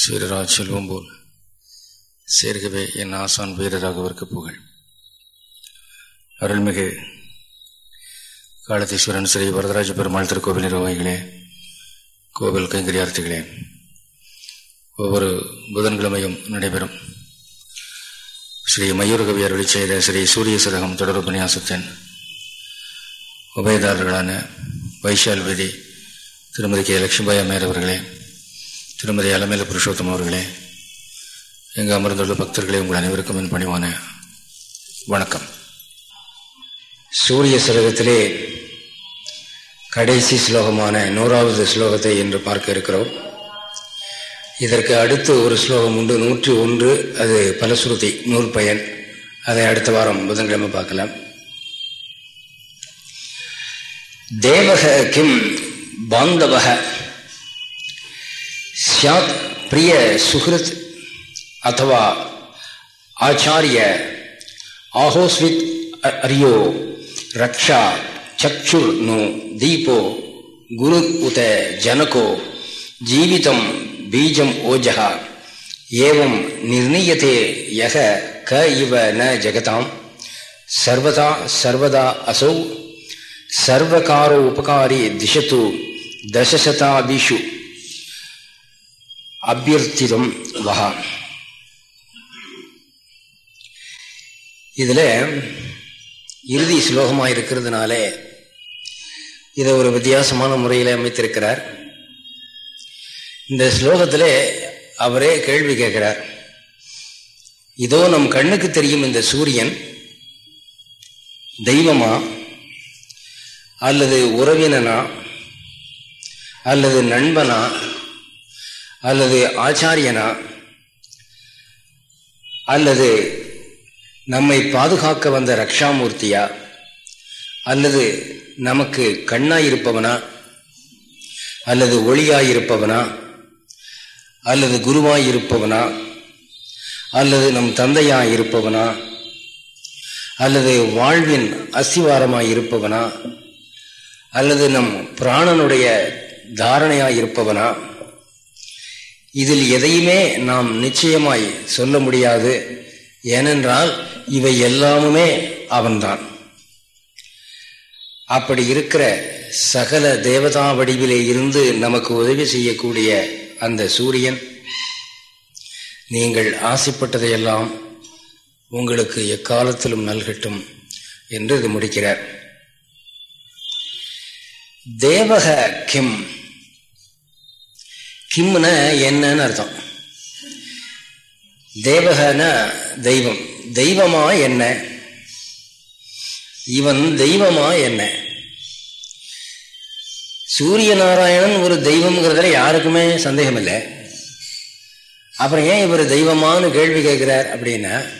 சீரரா செல்வம் போல் சேர்கவே என் ஆசான் வீரராகவிற்கு புகழ். அருள்மிகு காலத்தீஸ்வரன் ஸ்ரீ வரதராஜ பெருமாள் திருக்கோவில் நிர்வாகிகளே கோவில் கைங்கரியார்த்திகளே ஒவ்வொரு புதன்கிழமையும் நடைபெறும். ஸ்ரீ மயூரகவி அருளி செய்த ஸ்ரீ சூரிய சதகம் தொடர் உபன்யாசத்தின் உபயதாரர்களான வைஷால் விதி திருமதி கே. லட்சுமிபாய் அம்மையர் அவர்களே திருமதி அலமேல புருஷோத்தம் அவர்களே எங்கு அமர்ந்துள்ள பக்தர்களே உங்கள் அனைவருக்கும் என் பணிவான வணக்கம். சூரிய சரகத்திலே கடைசி ஸ்லோகமான நூறாவது ஸ்லோகத்தை என்று பார்க்க இருக்கிறோம். இதற்கு அடுத்து ஒரு ஸ்லோகம் உண்டு நூற்றி ஒன்று அது பலசுருதி நூல் பயன். அதை அடுத்த வாரம் புதன்கிழமை பார்க்கலாம். தேவக கிம் பாந்தவக स्यात् प्रिय सुहृत अथवा आचार्य आहोस्वित अर्यो, रक्षा, चक्षुर्नो, दीपो, गुरु उत, जनको, जीवितं, बीजम ओजः, एवं निर्णीयते यह क इव न जगतां। सर्वदा सर्वदा असौ, सर्वकारोपकारी दिशतु, दशशतादिषु அபியர்த்திதம் வகா இதில் இறுதி ஸ்லோகமாக இருக்கிறதுனாலே இதை ஒரு வித்தியாசமான முறையில் அமைத்திருக்கிறார். இந்த ஸ்லோகத்தில் அவரே கேள்வி கேட்கிறார். இதோ நம் கண்ணுக்கு தெரியும் இந்த சூரியன் தெய்வமா அல்லது உறவினனா அல்லது நண்பனா அல்லது ஆச்சாரியனா? அல்லது நம்மை பாதுகாக்க வந்த ரக்ஷாமூர்த்தியா? அல்லது நமக்கு கண்ணாயிருப்பவனா? அல்லது ஒளியாயிருப்பவனா? அல்லது குருவாயிருப்பவனா? அல்லது நம் தந்தையாயிருப்பவனா? அல்லது வாழ்வின் அஸ்திவாரமாயிருப்பவனா? அல்லது நம் பிராணனுடைய தாரணையாயிருப்பவனா? இதில் எதையுமே நாம் நிச்சயமாய் சொல்ல முடியாது. ஏனென்றால் இவை எல்லாமுமே அவன்தான். அப்படி இருக்கிற சகல தேவதா வடிவிலே இருந்து நமக்கு உதவி செய்யக்கூடிய அந்த சூரியன் நீங்கள் ஆசைப்பட்டதையெல்லாம் உங்களுக்கு எக்காலத்திலும் நல்கட்டும் என்று இது முடிக்கிறார். தேவக கிம் கிம்ன என்னன்னு அர்த்தம். தேவகனா தெய்வம். தெய்வமா என்ன? இவன் தெய்வமா என்ன? சூரிய நாராயணன் ஒரு தெய்வம்ங்கிறதுல யாருக்குமே சந்தேகம் இல்லை அப்புறம் ஏன் இவர் தெய்வமானு கேள்வி கேட்கிறார் அப்படின்னா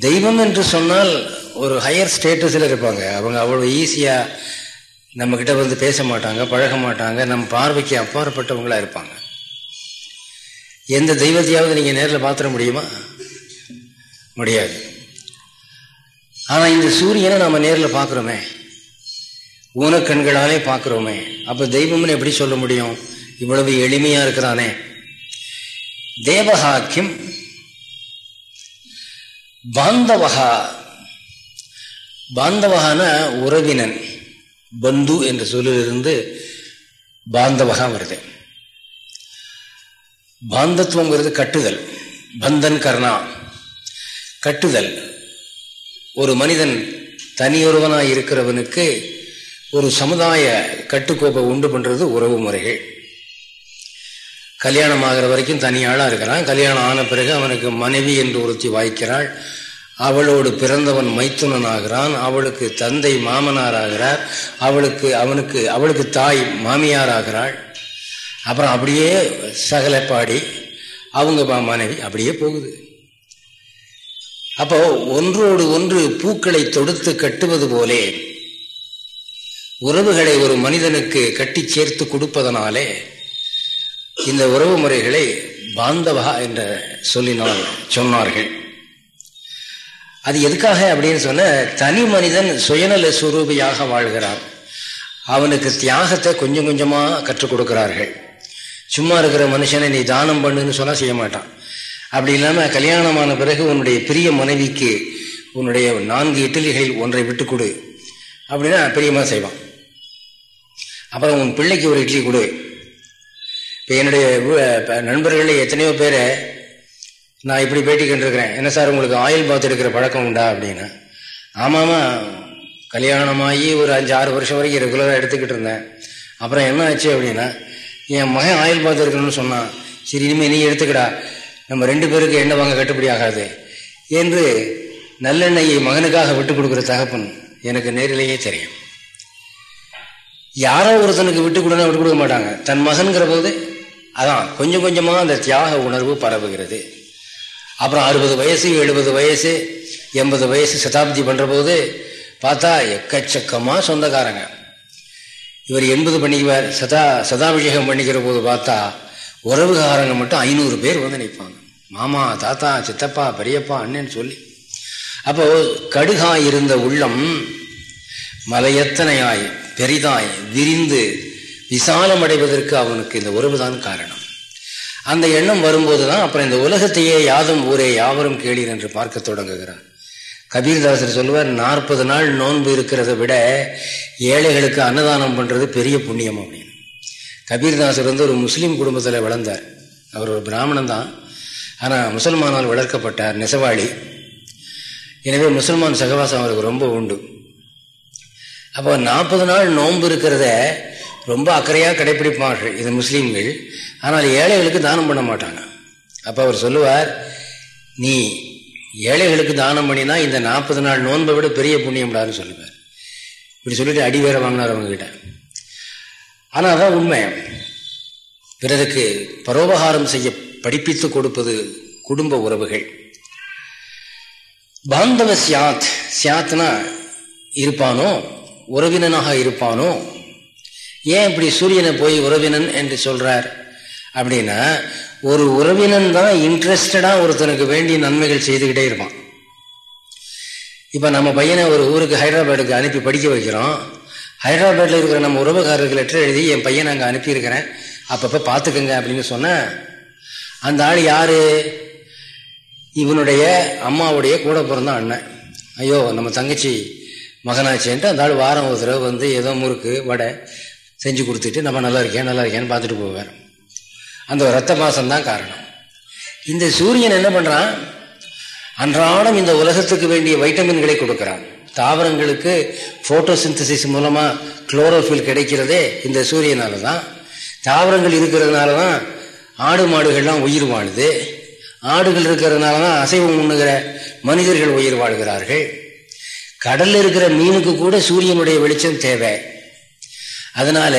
தெய்வம் என்று சொன்னால் ஒரு ஹையர் ஸ்டேட்டஸில் இருப்பாங்க. அவங்க அவ்வளோ ஈஸியாக நம்ம கிட்ட வந்து பேச மாட்டாங்க பழக மாட்டாங்க நம்ம பார்வைக்கு அப்பாற்பட்டவங்களா இருப்பாங்க. எந்த தெய்வத்தையாவது நீங்க நேரில் பார்த்துட முடியுமா? முடியாது. ஆனா இந்த சூரியனை நம்ம நேரில் பார்க்குறோமே ஊனக்கண்களாலே பார்க்குறோமே அப்போ தெய்வம்னு எப்படி சொல்ல முடியும்? இவ்வளவு எளிமையா இருக்கிறானே. தேவஹாக்கியம் பாந்தவகா பாந்தவகான உறவினன். பந்து என்ற சொல்லிலிருந்து பாந்தவகா வருது. பாந்தத்துவங்கிறது கட்டுதல். பந்தன் கர்ணா. கட்டுதல். ஒரு மனிதன் தனியொருவனாக இருக்கிறவனுக்கு ஒரு சமுதாய கட்டுக்கோப்பை உண்டு பண்றது உறவு முறைகள். கல்யாணம் ஆகிற வரைக்கும் தனியாளா இருக்கிறான். கல்யாணம் ஆன பிறகு அவனுக்கு மனைவி என்று ஒருத்தி வாய்க்கிறாள். அவளோடு பிறந்தவன் மைத்துனன் ஆகிறான் அவளுக்கு தந்தை மாமனார் ஆகிறார் அவளுக்கு அவனுக்கு அவளுக்கு தாய் மாமியார் ஆகிறாள் அப்புறம் அப்படியே சகலை பாடி அவங்க மனைவி அப்படியே போகுது. அப்போ ஒன்றோடு ஒன்று பூக்களை தொடுத்து கட்டுவது போலே உறவுகளை ஒரு மனிதனுக்கு கட்டி சேர்த்து கொடுப்பதனாலே இந்த உறவு முறைகளை பாந்தவா என்ற சொல்லினால் சொன்னார்கள். அது எதுக்காக அப்படின்னு சொன்ன தனி மனிதன் சுயநல சுரூபியாக வாழ்கிறான். அவனுக்கு தியாகத்தை கொஞ்சம் கொஞ்சமாக கற்றுக் கொடுக்கிறார்கள். சும்மா இருக்கிற மனுஷனை நீ தானம் பண்ணுன்னு சொன்னால் செய்ய மாட்டான். அப்படி இல்லாமல் கல்யாணமான பிறகு உன்னுடைய பிரிய மனைவிக்கு உன்னுடைய நான்கு இட்டலிகளில் ஒன்றை விட்டு கொடு. அப்படின்னா பிரியமாக செய்வான். அப்புறம் உன் பிள்ளைக்கு ஒரு இட்லி கொடு. இப்போ என்னுடைய நண்பர்களில் எத்தனையோ பேரை நான் இப்படி பேட்டி கண்டிருக்கிறேன். என்ன சார் உங்களுக்கு ஆயில் பாத் எடுக்கிற பழக்கம் உண்டா அப்படின்னு? ஆமாமா கல்யாணமாகி ஒரு அஞ்சு ஆறு வருஷம் வரைக்கும் ரெகுலராக எடுத்துக்கிட்டு இருந்தேன். அப்புறம் என்ன ஆச்சு அப்படின்னா என் மகன் ஆயில் பாத் எடுக்கணும்னு சொன்னான். சரி இனிமேல் நீ எடுத்துக்கடா. நம்ம ரெண்டு பேருக்கு எண்ணெய் வாங்க கட்டுப்படி ஆகாது. என்று நல்லெண்ணெயை மகனுக்காக விட்டு கொடுக்குற தகப்பன் எனக்கு நேரிலேயே தெரியும். யாரோ ஒருத்தனுக்கு விட்டு கொடுனா விட்டு கொடுக்க மாட்டாங்க. தன் மகன்கிற போது அதான் கொஞ்சம் கொஞ்சமாக அந்த தியாக உணர்வு பரவுகிறது. அப்புறம் அறுபது வயசு எழுபது வயசு எண்பது வயசு சதாப்தி பண்ணுறபோது பார்த்தா எக்கச்சக்கமாக சொந்தக்காரங்க. இவர் எண்பது பண்ணிக்குவார். சதா சதாபிஷேகம் பண்ணிக்கிற போது பார்த்தா உறவுகாரங்க மட்டும் ஐநூறு பேர் வந்து நிற்பாங்க மாமா தாத்தா சித்தப்பா பெரியப்பா அண்ணன்னு சொல்லி. அப்போ கடுகாய் இருந்த உள்ளம் மலையத்தனையாய் பெரிதாய் விரிந்து விசாலம் அடைவதற்கு அவனுக்கு இந்த உறவுதான் காரணம். அந்த எண்ணம் வரும்போது தான் அப்புறம் இந்த உலகத்தையே யாதும் ஊரே யாவரும் கேளீர் என்று பார்க்க தொடங்குகிறார். கபீர்தாசர் சொல்லுவார் நாற்பது நாள் நோன்பு இருக்கிறத விட ஏழைகளுக்கு அன்னதானம் பண்ணுறது பெரிய புண்ணியம் அப்படின்னு. கபீர்தாசர் வந்து ஒரு முஸ்லீம் குடும்பத்தில் வளர்ந்தார். அவர் ஒரு பிராமணன் தான். ஆனால் முசல்மானால் வளர்க்கப்பட்டார் நெசவாளி. எனவே முசல்மான் சகவாசம் அவருக்கு ரொம்ப உண்டு. அப்போ நாற்பது நாள் நோன்பு இருக்கிறத ரொம்ப அக்கறையாக கடைபிடிப்பார்கள் இது முஸ்லீம்கள். ஆனால் ஏழைகளுக்கு தானம் பண்ண மாட்டாங்க. அப்போ அவர் சொல்லுவார் நீ ஏழைகளுக்கு தானம் பண்ணினா இந்த நாற்பது நாள் நோன்பை விட பெரிய புண்ணியம்டான்னு சொல்லுவார். இப்படி சொல்லிட்டு அடி வேற வாங்கினார் அவங்க கிட்ட ஆனால் அதான் உண்மை. பிறருக்கு பரோபகாரம் செய்ய படிப்பித்து கொடுப்பது குடும்ப உறவுகள். பாந்தவ சியாத். சியாத்னா இருப்பானோ? உறவினனாக இருப்பானோ? ஏன் இப்படி சூரியனை போய் உறவினன் என்று சொல்றார்? அப்படின்னா ஒரு உறவினன் தான் இன்ட்ரெஸ்டடாக ஒருத்தனுக்கு வேண்டிய நன்மைகள் செய்துக்கிட்டே இருப்பான். இப்போ நம்ம பையனை ஒரு ஊருக்கு ஹைதராபாடுக்கு அனுப்பி படிக்க வைக்கிறோம். ஹைதராபாத்தில் இருக்கிற நம்ம உறவுகாரர்கள் லெட்டர் எழுதி என் பையனை அங்கே அனுப்பியிருக்கிறேன். அப்பப்போ பார்த்துக்கங்க அப்படின்னு சொன்னேன் அந்த ஆள் யார்? இவனுடைய அம்மாவுடைய கூட பிறந்த அண்ணன். ஐயோ நம்ம தங்கச்சி மகனாச்சேன்ட்டு அந்த ஆள் வாரம் ஒரு தடவை வந்து ஏதோ முறுக்கு வடை செஞ்சு கொடுத்துட்டு நம்ம நல்லா இருக்கேன் நல்லா இருக்கேன்னு பார்த்துட்டு போவார். அந்த ரத்த பாசம்தான் காரணம். இந்த சூரியன் என்ன பண்ணுறான் அன்றாடம் இந்த உலகத்துக்கு வேண்டிய வைட்டமின்களை கொடுக்குறான். தாவரங்களுக்கு போட்டோசிந்தசிஸ் மூலமாக குளோரோஃபில் கிடைக்கிறதே இந்த சூரியனால தான். தாவரங்கள் இருக்கிறதுனால தான் ஆடு மாடுகள்லாம் உயிர் வாழுது. ஆடுகள் இருக்கிறதுனால தான் அசைவம் உண்ணுகிற மனிதர்கள் உயிர் வாழ்கிறார்கள். கடலில் இருக்கிற மீனுக்கு கூட சூரியனுடைய வெளிச்சம் தேவை. அதனால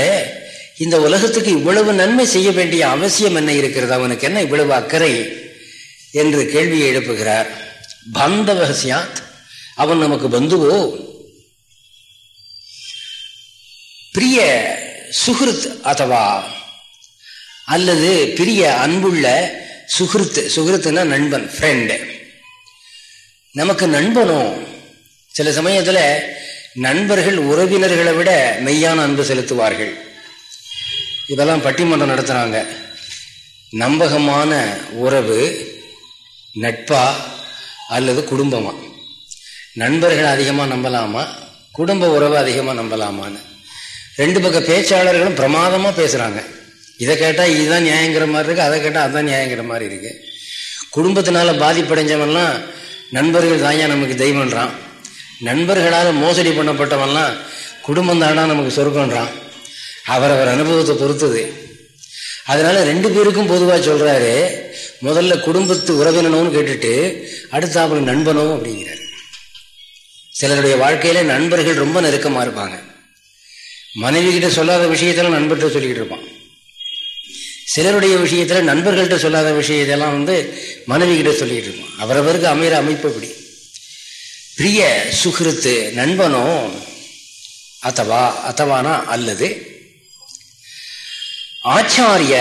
இந்த உலகத்துக்கு இவ்வளவு நன்மை செய்ய வேண்டிய அவசியம் என்ன இருக்கிறது? அவனுக்கு என்ன இவ்வளவு அக்கறை? என்று கேள்வியை எழுப்புகிறார். பந்தவசியாத் அவன் நமக்கு பந்துவோ? பிரிய சுகிருத் அதவா அல்லது பிரிய அன்புள்ள சுகிருத்து சுகிருத்துனா நண்பன் ஃப்ரெண்டு நமக்கு நண்பனும் சில சமயத்தில் நண்பர்கள் உறவினர்களை விட மெய்யான அன்பு செலுத்துவார்கள். இதெல்லாம் பட்டிமன்றம் நடத்துகிறாங்க நம்பகமான உறவு நட்பா அல்லது குடும்பமா? நண்பர்கள் அதிகமாக நம்பலாமா? குடும்ப உறவு அதிகமாக நம்பலாமான்னு. ரெண்டு பக்க பேச்சாளர்களும் பிரமாதமாக பேசுகிறாங்க இதை கேட்டால் இதுதான் நியாயங்கிற மாதிரி இருக்குது அதை கேட்டால் அதுதான் நியாயங்கிற மாதிரி இருக்குது குடும்பத்தினால பாதிப்படைஞ்சவன்லாம் நண்பர்கள் தாயா நமக்கு தெய்வன்றான் நண்பர்களால் மோசடி பண்ணப்பட்டவன்லாம் குடும்பம் தானா நமக்கு சொருக்கன்றான் அவரவர் அனுபவத்தை பொறுத்தது. அதனால ரெண்டு பேருக்கும் பொதுவாக சொல்றாரு முதல்ல குடும்பத்து உறவினனும் கேட்டுட்டு அடுத்தாப்புல நண்பனோ அப்படிங்கிறாரு. சிலருடைய வாழ்க்கையில நண்பர்கள் ரொம்ப நெருக்கமா இருப்பாங்க. மனைவி கிட்ட சொல்லாத விஷயத்தெல்லாம் நண்பர்கிட்ட சொல்லிக்கிட்டு இருப்பான். சிலருடைய விஷயத்துல நண்பர்கள்ட்ட சொல்லாத விஷயத்தெல்லாம் வந்து மனைவி கிட்ட சொல்லிட்டு இருப்பான். அவரவருக்கு அமைகிற அமைப்பு இப்படி பிரிய சுகிருத்து நண்பனோ அத்தவா அத்தவானா அல்லது ஆச்சாரிய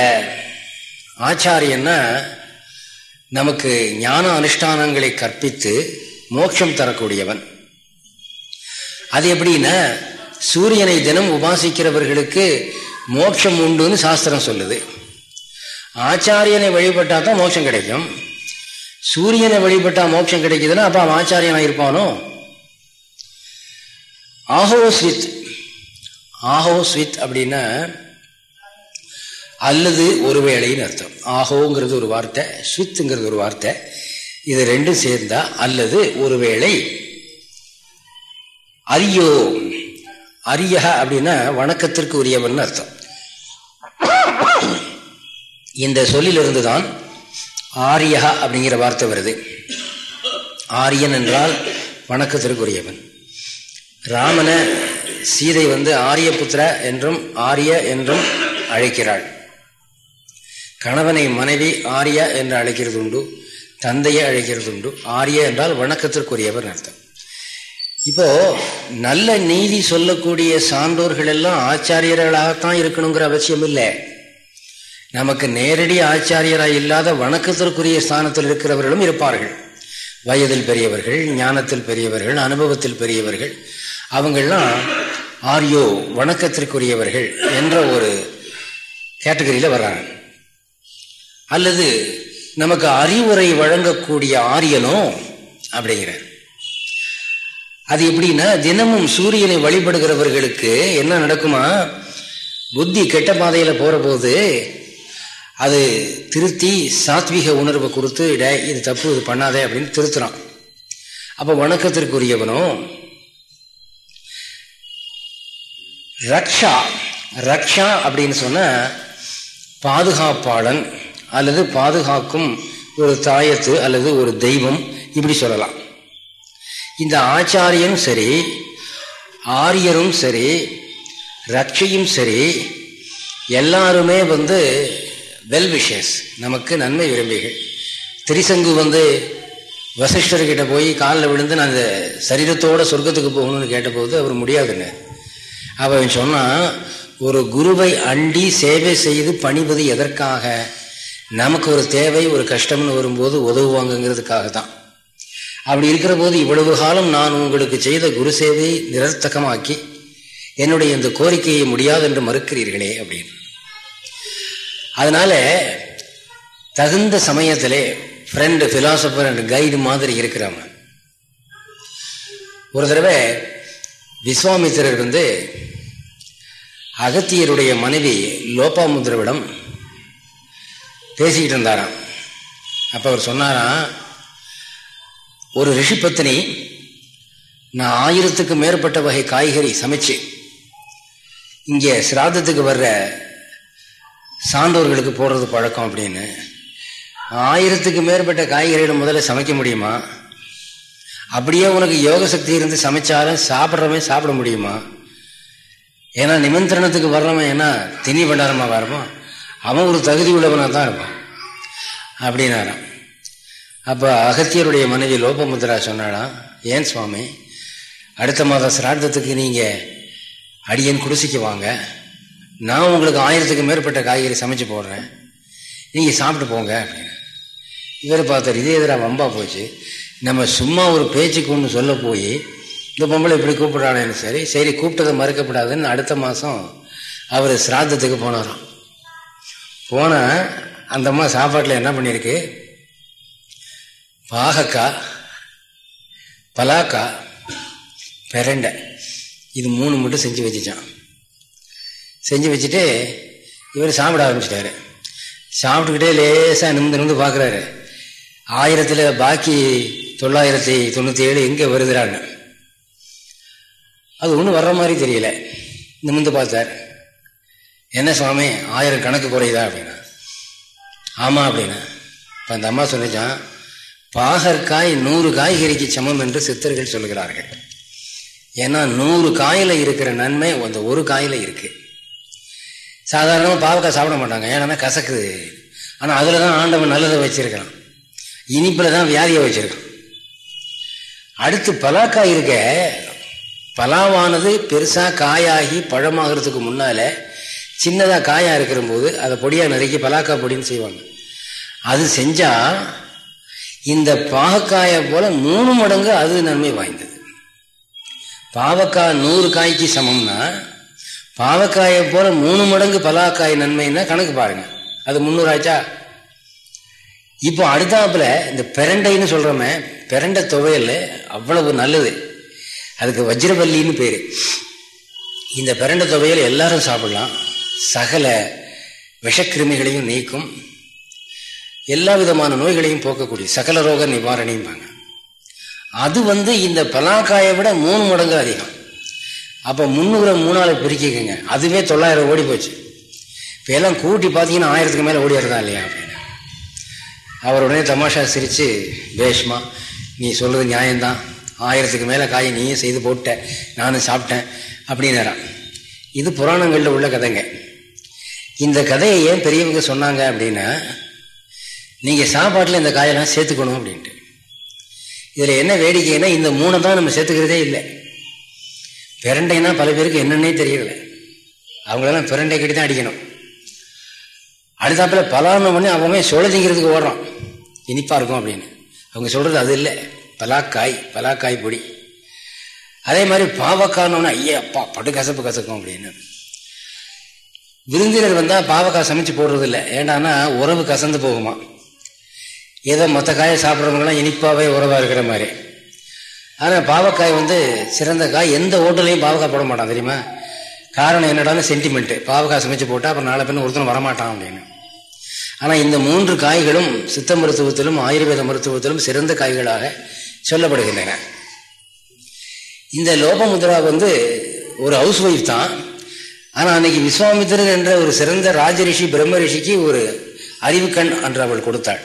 ஆச்சாரியன்னா நமக்கு ஞான அனுஷ்டானங்களை கற்பித்து மோட்சம் தரக்கூடியவன். அது எப்படின்னா சூரியனை தினம் உபாசிக்கிறவர்களுக்கு மோட்சம் உண்டுன்னு சாஸ்திரம் சொல்லுது. ஆச்சாரியனை வழிபட்டா தான் மோட்சம் கிடைக்கும். சூரியனை வழிபட்டா மோட்சம் கிடைக்குதுன்னா அப்ப அவன் ஆச்சாரியனா இருப்பானோ? ஆஹோ ஸ்வித். ஆஹோ ஸ்வித் அப்படின்னா அல்லது ஒருவேளைன்னு அர்த்தம். ஆஹோங்கிறது ஒரு வார்த்தை ஸ்வித்துங்கிறது ஒரு வார்த்தை. இது ரெண்டும் சேர்ந்தா அல்லது ஒருவேளை அரியோ. அரிய அப்படின்னா வணக்கத்திற்கு உரியவன் அர்த்தம். இந்த சொல்லிலிருந்து தான் ஆரியகா அப்படிங்கிற வார்த்தை வருது. ஆரியன் என்றால் வணக்கத்திற்குரியவன். ராமன சீதை வந்து ஆரியபுத்திர என்றும் ஆரிய என்றும் அழைக்கிறாள். கணவனை மனைவி ஆரிய என்று அழைக்கிறது உண்டு தந்தையை அழைக்கிறது உண்டு ஆரிய என்றால் வணக்கத்திற்குரியவர் அர்த்தம். இப்போ நல்ல நீதி சொல்லக்கூடிய சான்றோர்கள் எல்லாம் ஆச்சாரியர்களாகத்தான் இருக்கணுங்கிற அவசியம் இல்லை. நமக்கு நேரடி ஆச்சாரியராக இல்லாத வணக்கத்திற்குரிய ஸ்தானத்தில் இருக்கிறவர்களும் இருப்பார்கள். வயதில் பெரியவர்கள் ஞானத்தில் பெரியவர்கள் அனுபவத்தில் பெரியவர்கள் அவங்கெல்லாம் ஆரியோ வணக்கத்திற்குரியவர்கள் என்ற ஒரு கேட்டகரியில் வர்றாங்க. அல்லது நமக்கு அறிவுரை வழங்கக்கூடிய ஆரியனோ அப்படிங்கிறார். அது எப்படின்னா தினமும் சூரியனை வழிபடுகிறவர்களுக்கு என்ன நடக்குமா? புத்தி கெட்ட பாதையில் போகிற போது அது திருத்தி சாத்வீக உணர்வை கொடுத்து இது தப்பு இது பண்ணாதே அப்படின்னு திருத்துறான். அப்போ வணக்கத்திற்குரியவனும் ரக்ஷா ரக்ஷா அப்படின்னு சொன்ன பாதுகாப்பாளன் அல்லது பாதுகாக்கும் ஒரு தாயத்து அல்லது ஒரு தெய்வம் இப்படி சொல்லலாம். இந்த ஆச்சாரியனும் சரி ஆரியரும் சரி ரக்ஷையும் சரி எல்லாருமே வந்து வெல் விஷஸ் நமக்கு நன்மை விரும்பிகள். திரிசங்கு வந்து வசிஷ்டர்கிட்ட போய் காலில் விழுந்து நான் அந்த சரீரத்தோட சொர்க்கத்துக்கு போகணும்னு கேட்டபோது அவர் முடியாதுன்னு அவன் சொன்னால் ஒரு குருவை அண்டி சேவை செய்து பணிவது எதற்காக? நமக்கு ஒரு தேவை ஒரு கஷ்டம்னு வரும்போது உதவுவாங்கங்கிறதுக்காக தான். அப்படி இருக்கிற போது இவ்வளவு காலம் நான் உங்களுக்கு செய்த குரு சேவையை நிரர்த்தகமாக்கி என்னுடைய இந்த கோரிக்கையை முடியாது என்று மறுக்கிறீர்களே அப்படின்னு. அதனால தகுந்த சமயத்திலே ஃப்ரெண்டு பிலாசபர் அண்ட் கைடு மாதிரி இருக்கிறவங்க ஒரு தடவை விஸ்வாமித்திரர் வந்து அகத்தியருடைய மனைவி லோபாமுத்திரவிடம் பேசிக்கிட்டு இருந்தாராம். அப்போ அவர் சொன்னாராம் ஒரு ரிஷி பத்தினி நான் ஆயிரத்துக்கு மேற்பட்ட வகை காய்கறி சமைச்சு இங்கே சிராதத்துக்கு வர்ற சான்றோர்களுக்கு போடுறது பழக்கம் அப்படின்னு. ஆயிரத்துக்கு மேற்பட்ட காய்கறிகளை முதல்ல சமைக்க முடியுமா? அப்படியே உனக்கு யோக சக்தி இருந்து சமைச்சாலும் சாப்பிட்றவன் சாப்பிட முடியுமா? ஏன்னா நிமந்திரணத்துக்கு வர்றவன் ஏன்னா திணி பண்டாரமாக வரமா? அவன் ஒரு தகுதி உள்ளவனாக தான் இருப்பான். அப்படின்னாராம். அப்போ அகத்தியருடைய மனைவி லோபமுத்ரா சொன்னாலாம் ஏன் சுவாமி அடுத்த மாதம் சிரார்த்தத்துக்கு நீங்கள் அடியன் குடிசைக்கு வாங்க. நான் உங்களுக்கு ஆயிரத்துக்கு மேற்பட்ட காய்கறி சமைச்சு போடுறேன். நீங்கள் சாப்பிட்டு போங்க அப்படின்னு. இவர் பார்த்தார் இதே எதிராக வம்பா போச்சு. நம்ம சும்மா ஒரு பேச்சுக்கு ஒன்று சொல்ல போய் இந்த பொம்பளை இப்படி கூப்பிடுறானேன்னு சரி சரி கூப்பிட்டதை மறுக்கப்படாதுன்னு அடுத்த மாதம் அவர் சிராதத்துக்கு போனாராம். போன அந்த அம்மா சாப்பாட்டில் என்ன பண்ணியிருக்கு? பாகக்காய் பலாக்காய் பெரண்டை. இது மூணு மட்டும் செஞ்சு வச்சுச்சான் செஞ்சு வச்சுட்டு இவர் சாப்பிட ஆரம்பிச்சிட்டாரு. சாப்பிட்டுக்கிட்டே லேசாக நிமிந்து நிமிந்து பார்க்குறாரு. ஆயிரத்தில் பாக்கி தொள்ளாயிரத்தி தொண்ணூற்றி ஏழு எங்கே வருதுறான்னு. அது ஒன்றும் வர்ற மாதிரி தெரியல. நிமிந்து பார்த்தார். என்ன சுவாமி ஆயிரம் கணக்கு குறையுதா அப்படின்னா. ஆமாம் அப்படின்னா. இப்போ அந்த அம்மா சொன்னிச்சான் பாகற்காய் நூறு காய்கறிக்கு சமம் என்று சித்தர்கள் சொல்லுகிறார்கள். ஏன்னா நூறு காயில் இருக்கிற நன்மை அந்த ஒரு காயில் இருக்குது சாதாரணமாக பாவக்காய் சாப்பிட மாட்டாங்க. ஏன்னா கசக்குது. ஆனால் அதில் தான் ஆண்டவன் நல்லதை வச்சிருக்கான் இனிப்பில் தான் வியாதியை வச்சிருக்கான் அடுத்து பலாக்காய் இருக்க பலாவானது பெருசாக காயாகி பழமாகிறதுக்கு முன்னால சின்னதாக காயாக இருக்கிற போது அதை பொடியாக நறுக்கி பலாக்காய் பொடின்னு செய்வாங்க. அது செஞ்சால் இந்த பாகக்காயை போல மூணு மடங்கு அது நன்மை வாய்ந்தது. பாவக்காய் நூறு காய்க்கு சமம்னா பாவக்காயை போல மூணு மடங்கு பலாக்காய் நன்மைன்னா கணக்கு பாருங்க. அது முந்நூறு ஆச்சா இப்போ அடுத்தாப்புல இந்த பெரண்டைன்னு சொல்கிறோமே பெரண்டை துவையல் அவ்வளவு நல்லது. அதுக்கு வஜ்ரவல்லின்னு பேர். இந்த பிரண்ட துவையல் எல்லாரும் சாப்பிடலாம். சகல விஷக்கிருமிகளையும் நீக்கும். எல்லா விதமான நோய்களையும் போக்கக்கூடிய சகல ரோக நிவாரணிம்பாங்க. அது வந்து இந்த பலாக்காயை விட மூணு மடங்கு அதிகம். அப்போ முந்நூறு மூணாவது பிரிக்கிக்கங்க. அதுவே தொள்ளாயிரம் ஓடி போச்சு. இப்போ எல்லாம் கூட்டி பார்த்தீங்கன்னா ஆயிரத்துக்கு மேலே ஓடிடுறதா இல்லையா அப்படின்னு. அவர் உடனே தமாஷா சிரித்து பேஷ்மா நீ சொல்கிறது நியாயம்தான். ஆயிரத்துக்கு மேலே காய் நீயும் செய்து போட்ட. நானும் சாப்பிட்டேன் அப்படின்னாரான் இது புராணங்களில் உள்ள கதைங்க. இந்த கதையை ஏன் பெரியவங்க சொன்னாங்க அப்படின்னா நீங்கள் சாப்பாட்டில் இந்த காயெல்லாம் சேர்த்துக்கணும் அப்படின்ட்டு. இதில் என்ன வேடிக்கைன்னா இந்த மூணை தான் நம்ம சேர்த்துக்கிறதே இல்லை. பிரண்டைனா பல பேருக்கு என்னன்னே தெரியல. அவங்களெல்லாம் பிரண்டை கட்டி தான் அடிக்கணும். அடுத்தாப்புல பலான பண்ணி அவன் சுழதிங்கிறதுக்கு ஓடுறான். இனிப்பாக இருக்கும் அப்படின்னு. அவங்க சொல்கிறது அது இல்லை. பலாக்காய் பலாக்காய் பொடி. அதே மாதிரி பாவக்கானோன்னு ஐயா அப்பா படு கசப்பு கசக்கும் அப்படின்னு. விருந்தினர் வந்தால் பாவக்காய் சமைச்சு போடுறது இல்லை ஏண்டானா உறவு கசந்து போகுமா ஏதோ மற்ற காயை சாப்பிட்றவங்களாம் இனிப்பாகவே உறவாக இருக்கிற மாதிரி. ஆனால் பாவக்காய் வந்து சிறந்த காய். எந்த ஹோட்டலையும் பாவக்காய் போட மாட்டான் தெரியுமா? காரணம் என்னடான சென்டிமெண்ட்டு பாவக்காய் சமைச்சு போட்டால் அப்புறம் நாலு பேர் ஒருத்தனும் வரமாட்டான் அப்படின்னு. ஆனால் இந்த மூன்று காய்களும் சித்த மருத்துவத்திலும் ஆயுர்வேத மருத்துவத்திலும் சிறந்த காய்களாக சொல்லப்படுகின்றன. இந்த லோபமுத்ரா வந்து ஒரு ஹவுஸ் ஒய்ஃப் தான். ஆனால் அன்னைக்கு விஸ்வாமித்திரர் என்ற ஒரு சிறந்த ராஜரிஷி பிரம்ம ரிஷிக்கு ஒரு அறிவுக்கண் என்று அவள் கொடுத்தாள்.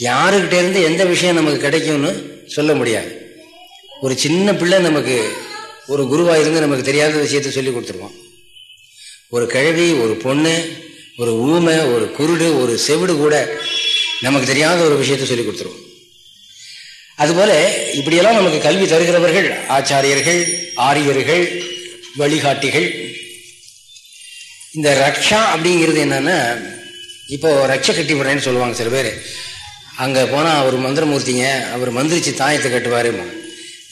யாருக்கிட்டேருந்து எந்த விஷயம் நமக்கு கிடைக்கும்னு சொல்ல முடியாது. ஒரு சின்ன பிள்ளை நமக்கு ஒரு குருவாக இருந்து நமக்கு தெரியாத விஷயத்த சொல்லி கொடுத்துருவோம். ஒரு கிழவி ஒரு பொண்ணு ஒரு ஊமை ஒரு குருடு ஒரு செவிடு கூட நமக்கு தெரியாத ஒரு விஷயத்த சொல்லி கொடுத்துருவோம். அதுபோல இப்படியெல்லாம் நமக்கு கல்வி தருகிறவர்கள் ஆச்சாரியர்கள் ஆரியர்கள் வழிகாட்டிகள். இந்த ரக்ஷா அப்படிங்கிறது என்னன்னா இப்போ ரக்ஷ கட்டி விடுறேன்னு சொல்லுவாங்க சில பேர். அங்கே போனால் அவர் மந்திரமூர்த்திங்க அவர் மந்திரிச்சு தாயத்தை கட்டுவாருமா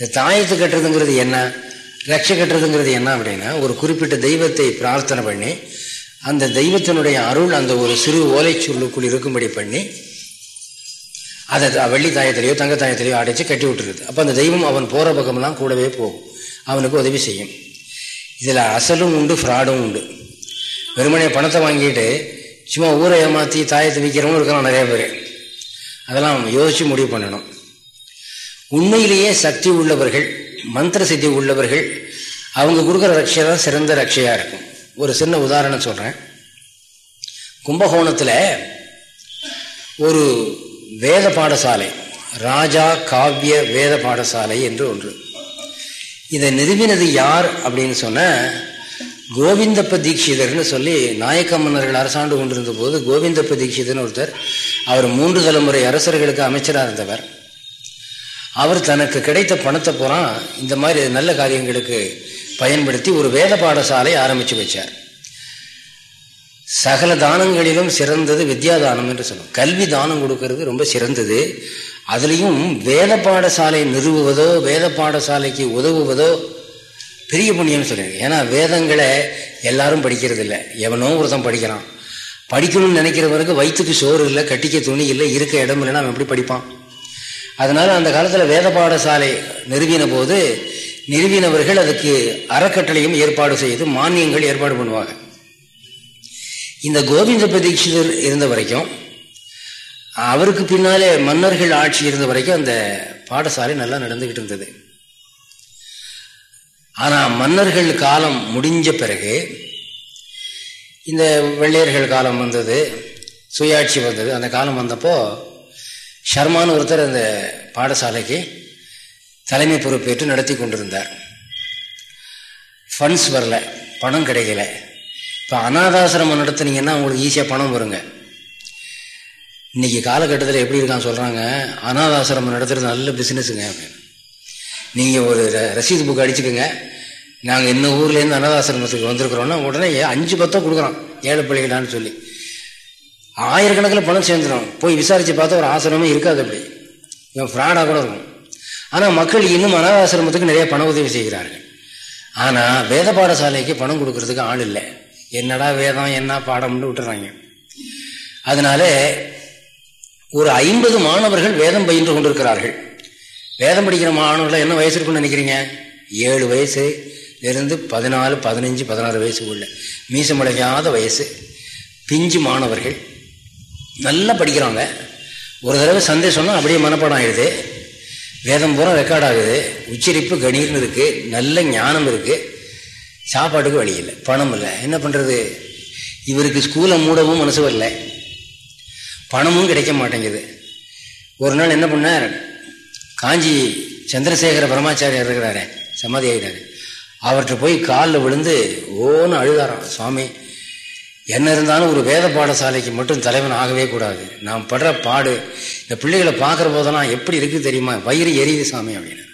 இந்த தாயத்தை கட்டுறதுங்கிறது என்ன? ரட்ச கட்டுறதுங்கிறது என்ன அப்படின்னா ஒரு குறிப்பிட்ட தெய்வத்தை பிரார்த்தனை பண்ணி அந்த தெய்வத்தினுடைய அருள் அந்த ஒரு சிறு ஓலைச்சுருளுக்குள் இருக்கும்படி பண்ணி அதை வெள்ளி தாயத்திலேயோ தங்க தாயத்திலேயோ அடைச்சு கட்டி விட்டுருது அப்போ அந்த தெய்வம் அவன் போகிற பக்கம்லாம் கூடவே போகும். அவனுக்கு உதவி செய்யும். இதில் அசலும் உண்டு ஃப்ராடும் உண்டு. வெறுமனையை பணத்தை வாங்கிட்டு சும்மா ஊரை ஏமாற்றி தாயத்தை விற்கிறவங்க இருக்கலாம் நிறைய பேர். அதெல்லாம் யோசித்து முடிவு பண்ணணும். உண்மையிலேயே சக்தி உள்ளவர்கள் மந்திர சித்தி உள்ளவர்கள் அவங்க கொடுக்குற ரட்சை தான் சிறந்த ரட்சையாக இருக்கும். ஒரு சின்ன உதாரணம் சொல்கிறேன் கும்பகோணத்தில் ஒரு வேத பாடசாலை ராஜா காவிய வேத பாடசாலை என்று ஒன்று. இதை நிறுவினது யார் அப்படின்னு சொன்ன கோவிந்தப்ப தீட்சிதர்னு சொல்லி நாயக்க மன்னர்கள் அரசாண்டு கொண்டிருந்த போது கோவிந்தப்ப தீட்சிதர்னு ஒருத்தர் அவர் மூன்று தலைமுறை அரசர்களுக்கு அமைச்சராக இருந்தவர். அவர் தனக்கு கிடைத்த பணத்தை பூரா இந்த மாதிரி நல்ல காரியங்களுக்கு பயன்படுத்தி ஒரு வேத பாடசாலை ஆரம்பித்து வச்சார். சகல தானங்களிலும் சிறந்தது வித்யாதானம் என்று சொல்லுவோம். கல்வி தானம் கொடுக்கறது ரொம்ப சிறந்தது. அதுலேயும் வேத பாடசாலை நிறுவுவதோ வேத பாடசாலைக்கு உதவுவதோ பெரிய புண்ணியம்னு சொல்லுங்க ஏன்னா வேதங்களை எல்லாரும் படிக்கிறது இல்லை எவனோ ஒருத்தன் படிக்கிறான். படிக்கணும்னு நினைக்கிறவனுக்கு வயிற்றுக்கு சோறு இல்லை கட்டிக்க துணி இல்லை இருக்க இடம் இல்லைன்னா அவன் எப்படி படிப்பான்? அதனால அந்த காலத்தில் வேத பாடசாலை நிறுவின போது நிறுவினவர்கள் அதுக்கு அறக்கட்டளையும் ஏற்பாடு செய்து மானியங்கள் ஏற்பாடு பண்ணுவாங்க. இந்த கோவிந்த பிரதீட்சிதர் இருந்த வரைக்கும் அவருக்கு பின்னாலே மன்னர்கள் ஆட்சி இருந்த வரைக்கும் அந்த பாடசாலை நல்லா நடந்துகிட்டு இருந்தது. ஆனால் மன்னர்கள் காலம் முடிஞ்ச பிறகு இந்த வெள்ளையர்கள் காலம் வந்தது சுயாட்சி வந்தது அந்த காலம் வந்தப்போ ஷர்மான்னு ஒருத்தர் அந்த பாடசாலைக்கு தலைமை பொறுப்பேற்று நடத்தி கொண்டிருந்தார். ஃபண்ட்ஸ் வரல பணம் கிடைக்கல. இப்போ அனாதாசிரமம் நடத்துனீங்கன்னா உங்களுக்கு ஈஸியாக பணம் வருங்க. இன்னைக்கு காலகட்டத்தில் எப்படி இருக்கான்னு சொல்கிறாங்க அனாதாசிரமம் நடத்துறது நல்ல பிஸ்னஸுங்க அப்படின்னு. நீங்கள் ஒரு ரசீது புக் அடிச்சுக்கோங்க. நாங்கள் இன்னும் ஊர்லேருந்து அனாதாசிரமத்துக்கு வந்திருக்கிறோன்னா உடனே அஞ்சு பத்தம் கொடுக்குறோம் ஏழை பிள்ளைகளான்னு சொல்லி. ஆயிரக்கணக்கில் பணம் சேர்ந்துடும் போய் விசாரித்து பார்த்தா ஒரு ஆசிரமே இருக்காது அப்படி. இவன் ஃப்ராடாக கூட இருக்கும். ஆனால் மக்கள் இன்னும் அனாதாசிரமத்துக்கு நிறைய பண உதவி செய்கிறார்கள். ஆனால் வேத பாடசாலைக்கு பணம் கொடுக்கறதுக்கு ஆள் இல்லை. என்னடா வேதம் என்ன பாடம்னு விட்டுறாங்க. அதனால ஒரு ஐம்பது மாணவர்கள் வேதம் பயின்று கொண்டிருக்கிறார்கள். வேதம் படிக்கிற மாணவர்கள் என்ன வயசு இருக்குன்னு நினைக்கிறீங்க? ஏழு வயசு இருந்து பதினாலு பதினஞ்சு பதினாறு வயசுக்குள்ள மீசமடையாத வயசு. பிஞ்சு மாணவர்கள். நல்லா படிக்கிறாங்க. ஒரு தடவை சந்தேகம் சொன்னால் அப்படியே மனப்பாடம் ஆயிடுது. வேதம் பூரா ரெக்கார்ட் ஆகுது. உச்சரிப்பு கணீர்னு இருக்குது நல்ல ஞானம் இருக்குது சாப்பாட்டுக்கு வழி இல்லை. பணம் இல்லை. என்ன பண்ணுறது இவருக்கு ஸ்கூலை மூடவும் மனசு வரல. பணமும் கிடைக்க மாட்டேங்குது. ஒரு நாள் என்ன பண்ணார்? காஞ்சி சந்திரசேகர பரமாச்சாரியார் இருக்கிறாரு சமாதி ஆகிறாரு அவர்கிட்ட போய் காலில் விழுந்து ஓன்னு அழுதாராம். சுவாமி என்ன இருந்தாலும் ஒரு வேத பாடசாலைக்கு மட்டும் தலைவன் ஆகவே கூடாது. நாம் படுற பாடு இந்த பிள்ளைகளை பார்க்குற போதெல்லாம் எப்படி இருக்குது தெரியுமா? வயிறு எரியுது சாமி அப்படின்னு.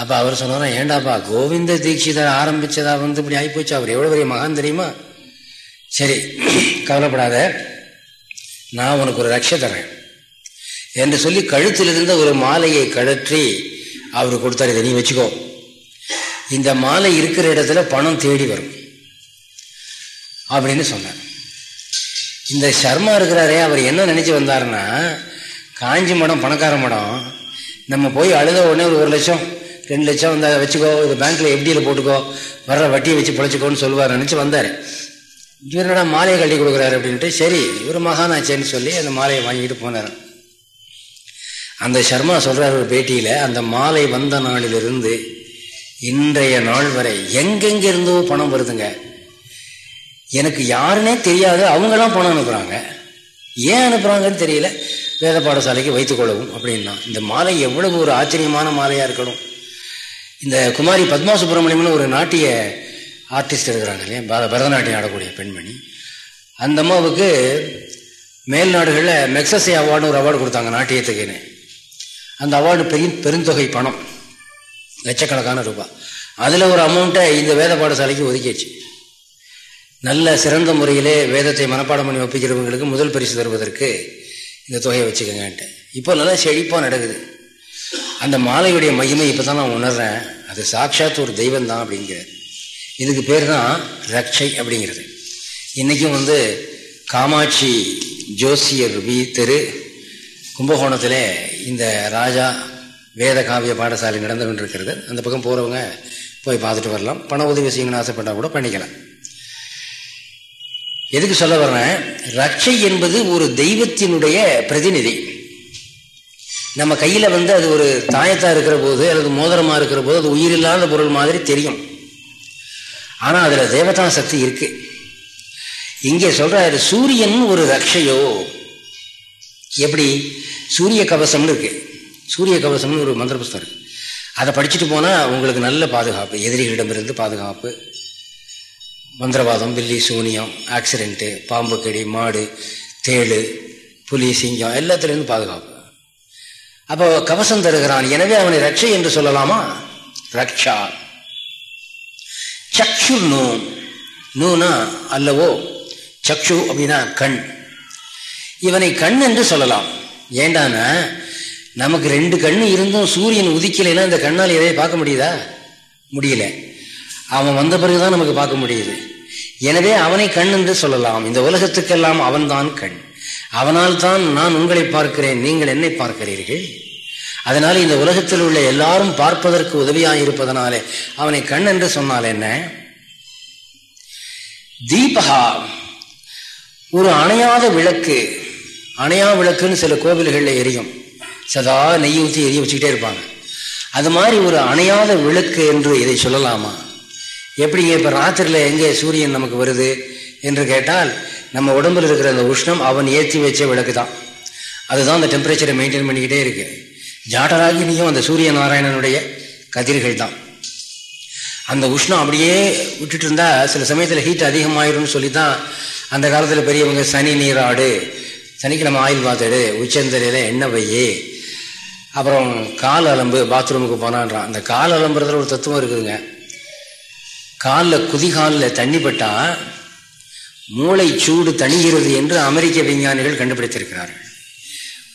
அப்போ அவர் சொன்னாரா ஏண்டாப்பா கோவிந்த தீட்சிதர் ஆரம்பித்ததாக வந்து இப்படி ஆகிப்போச்சு அவர் எவ்வளோ பெரிய மகான் தெரியுமா? சரி கவலைப்படாத. நான் உனக்கு ஒரு ரக்ஷ தரேன் என்று சொல்லி கழுத்தில் இருந்த ஒரு மாலையை கழற்றி அவர் கொடுத்தாரு. இதை நீ வச்சுக்கோ. இந்த மாலை இருக்கிற இடத்துல பணம் தேடி வரும். அப்படின்னு சொன்னார். இந்த சர்மா இருக்கிறாரே அவர் என்ன நினைச்சு வந்தாருன்னா காஞ்சி மடம் பணக்கார மடம் நம்ம போய் அழுத உடனே ஒரு ஒரு லட்சம் ரெண்டு லட்சம் வந்தா வச்சுக்கோ இது பேங்க்ல எஃப்டியில் போட்டுக்கோ வர்ற வட்டியை வச்சு பிழைச்சிக்கோன்னு சொல்லுவார் நினச்சி வந்தார். இவரோட மாலையை கட்டி கொடுக்குறாரு அப்படின்ட்டு சரி இவர் மகானாச்சேன்னு சொல்லி அந்த மாலையை வாங்கிட்டு போனார். அந்த சர்மா சொல்கிறார் ஒரு பேட்டியில் அந்த மாலை வந்த நாளிலிருந்து இன்றைய நாள் வரை எங்கெங்கிருந்தோ பணம் வருதுங்க. எனக்கு யாருன்னே தெரியாது அவங்களாம் பணம் அனுப்புகிறாங்க ஏன் அனுப்புகிறாங்கன்னு தெரியல. வேத பாடசாலைக்கு வைத்துக்கொள்ளவும் அப்படின்னா இந்த மாலை எவ்வளவு ஒரு ஆச்சரியமான மாலையாக இருக்கணும். இந்த குமாரி பத்மா சுப்பிரமணியம்னு ஒரு நாட்டிய ஆர்டிஸ்ட் இருக்கிறாங்க இல்லையா? பரதநாட்டியம் ஆடக்கூடிய பெண்மணி. அந்த அம்மாவுக்கு மேல்நாடுகளில் மெக்சஸே அவார்டுன்னு ஒரு அவார்டு கொடுத்தாங்க நாட்டியத்துக்குன்னு. அந்த அவார்டு பெரிய பெருந்தொகை பணம். லட்சக்கணக்கான ரூபாய். அதில் ஒரு அமௌண்ட்டை இந்த வேத பாடசாலைக்கு ஒதுக்கிச்சு நல்ல சிறந்த முறையிலே வேதத்தை மனப்பாடம் பண்ணி ஒப்பிக்கிறவங்களுக்கு முதல் பரிசு தருவதற்கு இந்த தொகையை வச்சுக்கோங்கன்ட்டு. இப்போ நல்லா செழிப்பாக நடக்குது. அந்த மாலையுடைய மகிமை இப்போ தான் நான் உணர்றேன். அது சாட்சாத் ஒரு தெய்வம் தான் அப்படிங்கிறது இதுக்கு பேர் தான் ரக்ஷை அப்படிங்கிறது. இன்றைக்கும் வந்து காமாட்சி ஜோசியர் வி தெரு கும்பகோணத்தில் இந்த ராஜா வேத காவிய பாடசாலை நடந்து கொண்டிருக்கிறது. அந்த பக்கம் போகிறவங்க போய் பார்த்துட்டு வரலாம். பண உதவி செய்யணும்னு ஆசைப்பட்டால் கூட பண்ணிக்கலாம். எதுக்கு சொல்ல வர்றேன்? ரட்சை என்பது ஒரு தெய்வத்தினுடைய பிரதிநிதி. நம்ம கையில் வந்து அது ஒரு தாயத்தா இருக்கிற போது அல்லது மோதிரமாக இருக்கிற போது அது உயிரில்லாத பொருள் மாதிரி தெரியும். ஆனால் அதில் தேவதா சக்தி இருக்கு. இங்கே சொல்றாரு சூரியன் ஒரு ரக்ஷையோ? எப்படி? சூரிய கவசம்னு இருக்கு. சூரிய கவசம்னு ஒரு மந்திர புஸ்தம் இருக்கு. அதை படிச்சுட்டு போனால் உங்களுக்கு நல்ல பாதுகாப்பு எதிரிகளிடமிருந்து பாதுகாப்பு. மந்திரவாதம் பில்லி சூனியம் ஆக்சிடென்ட்டு பாம்பு கடி மாடு தேழு புலி சிங்கம் எல்லாத்துலேருந்து பாதுகாப்பு. அப்போ கவசம் தருகிறான். எனவே அவனை ரட்சை என்று சொல்லலாமா? ரக்ஷா. சக்ஷு நூ. நூனா அல்லவோ? சக்ஷு அப்படின்னா கண். இவனை கண் என்று சொல்லலாம். ஏண்டானா? நமக்கு ரெண்டு கண் இருந்தும் சூரியன் உதிக்கலைன்னா இந்த கண்ணால் எதையும் பார்க்க முடியுதா? முடியல. அவன் வந்த பிறகுதான் நமக்கு பார்க்க முடியுது. எனவே அவனை கண் என்று சொல்லலாம். இந்த உலகத்துக்கெல்லாம் அவன்தான் கண். அவனால் தான் நான் உங்களை பார்க்கிறேன். நீங்கள் என்னை பார்க்கிறீர்கள்? அதனால் இந்த உலகத்தில் உள்ள எல்லாரும் பார்ப்பதற்கு உதவியாக இருப்பதனாலே அவனை கண் என்று சொன்னால் என்ன? தீபகா ஒரு அணையாத விளக்கு அணையா விளக்குன்னு சில கோவில்களில் எரியும். சதா நெய் ஊற்றி எரிய வச்சுக்கிட்டே இருப்பாங்க. அது மாதிரி ஒரு அணையாத விளக்கு என்று இதை சொல்லலாமா? எப்படிங்க இப்போ ராத்திரியில் எங்கே சூரியன் நமக்கு வருது என்று கேட்டால் நம்ம உடம்புல இருக்கிற அந்த உஷ்ணம் அவன் ஏற்றி வச்ச விளக்கு தான் அதுதான் அந்த டெம்பரேச்சரை மெயின்டைன் பண்ணிக்கிட்டே இருக்கு. ஜாட்டராகினியும் அந்த சூரிய நாராயணனுடைய கதிர்கள் தான் அந்த உஷ்ணம் அப்படியே விட்டுட்டு இருந்தா சில சமயத்தில் ஹீட் அதிகமாயிரும்னு சொல்லி தான் அந்த காலத்தில் பெரியவங்க சனி நீராடு சனிக்கிழமை ஆயில் பாத்துடு உச்சந்தலையில் எண்ணெய் வையே அப்புறம் கால் அலம்பு பாத்ரூமுக்கு போனான்றான். அந்த கால் அலம்புறதுல ஒரு தத்துவம் இருக்குதுங்க. காலில் குதிகாலில் தண்ணி பட்டா மூளை சூடு தணிகிறது என்று அமெரிக்க விஞ்ஞானிகள் கண்டுபிடித்திருக்கிறார்கள்.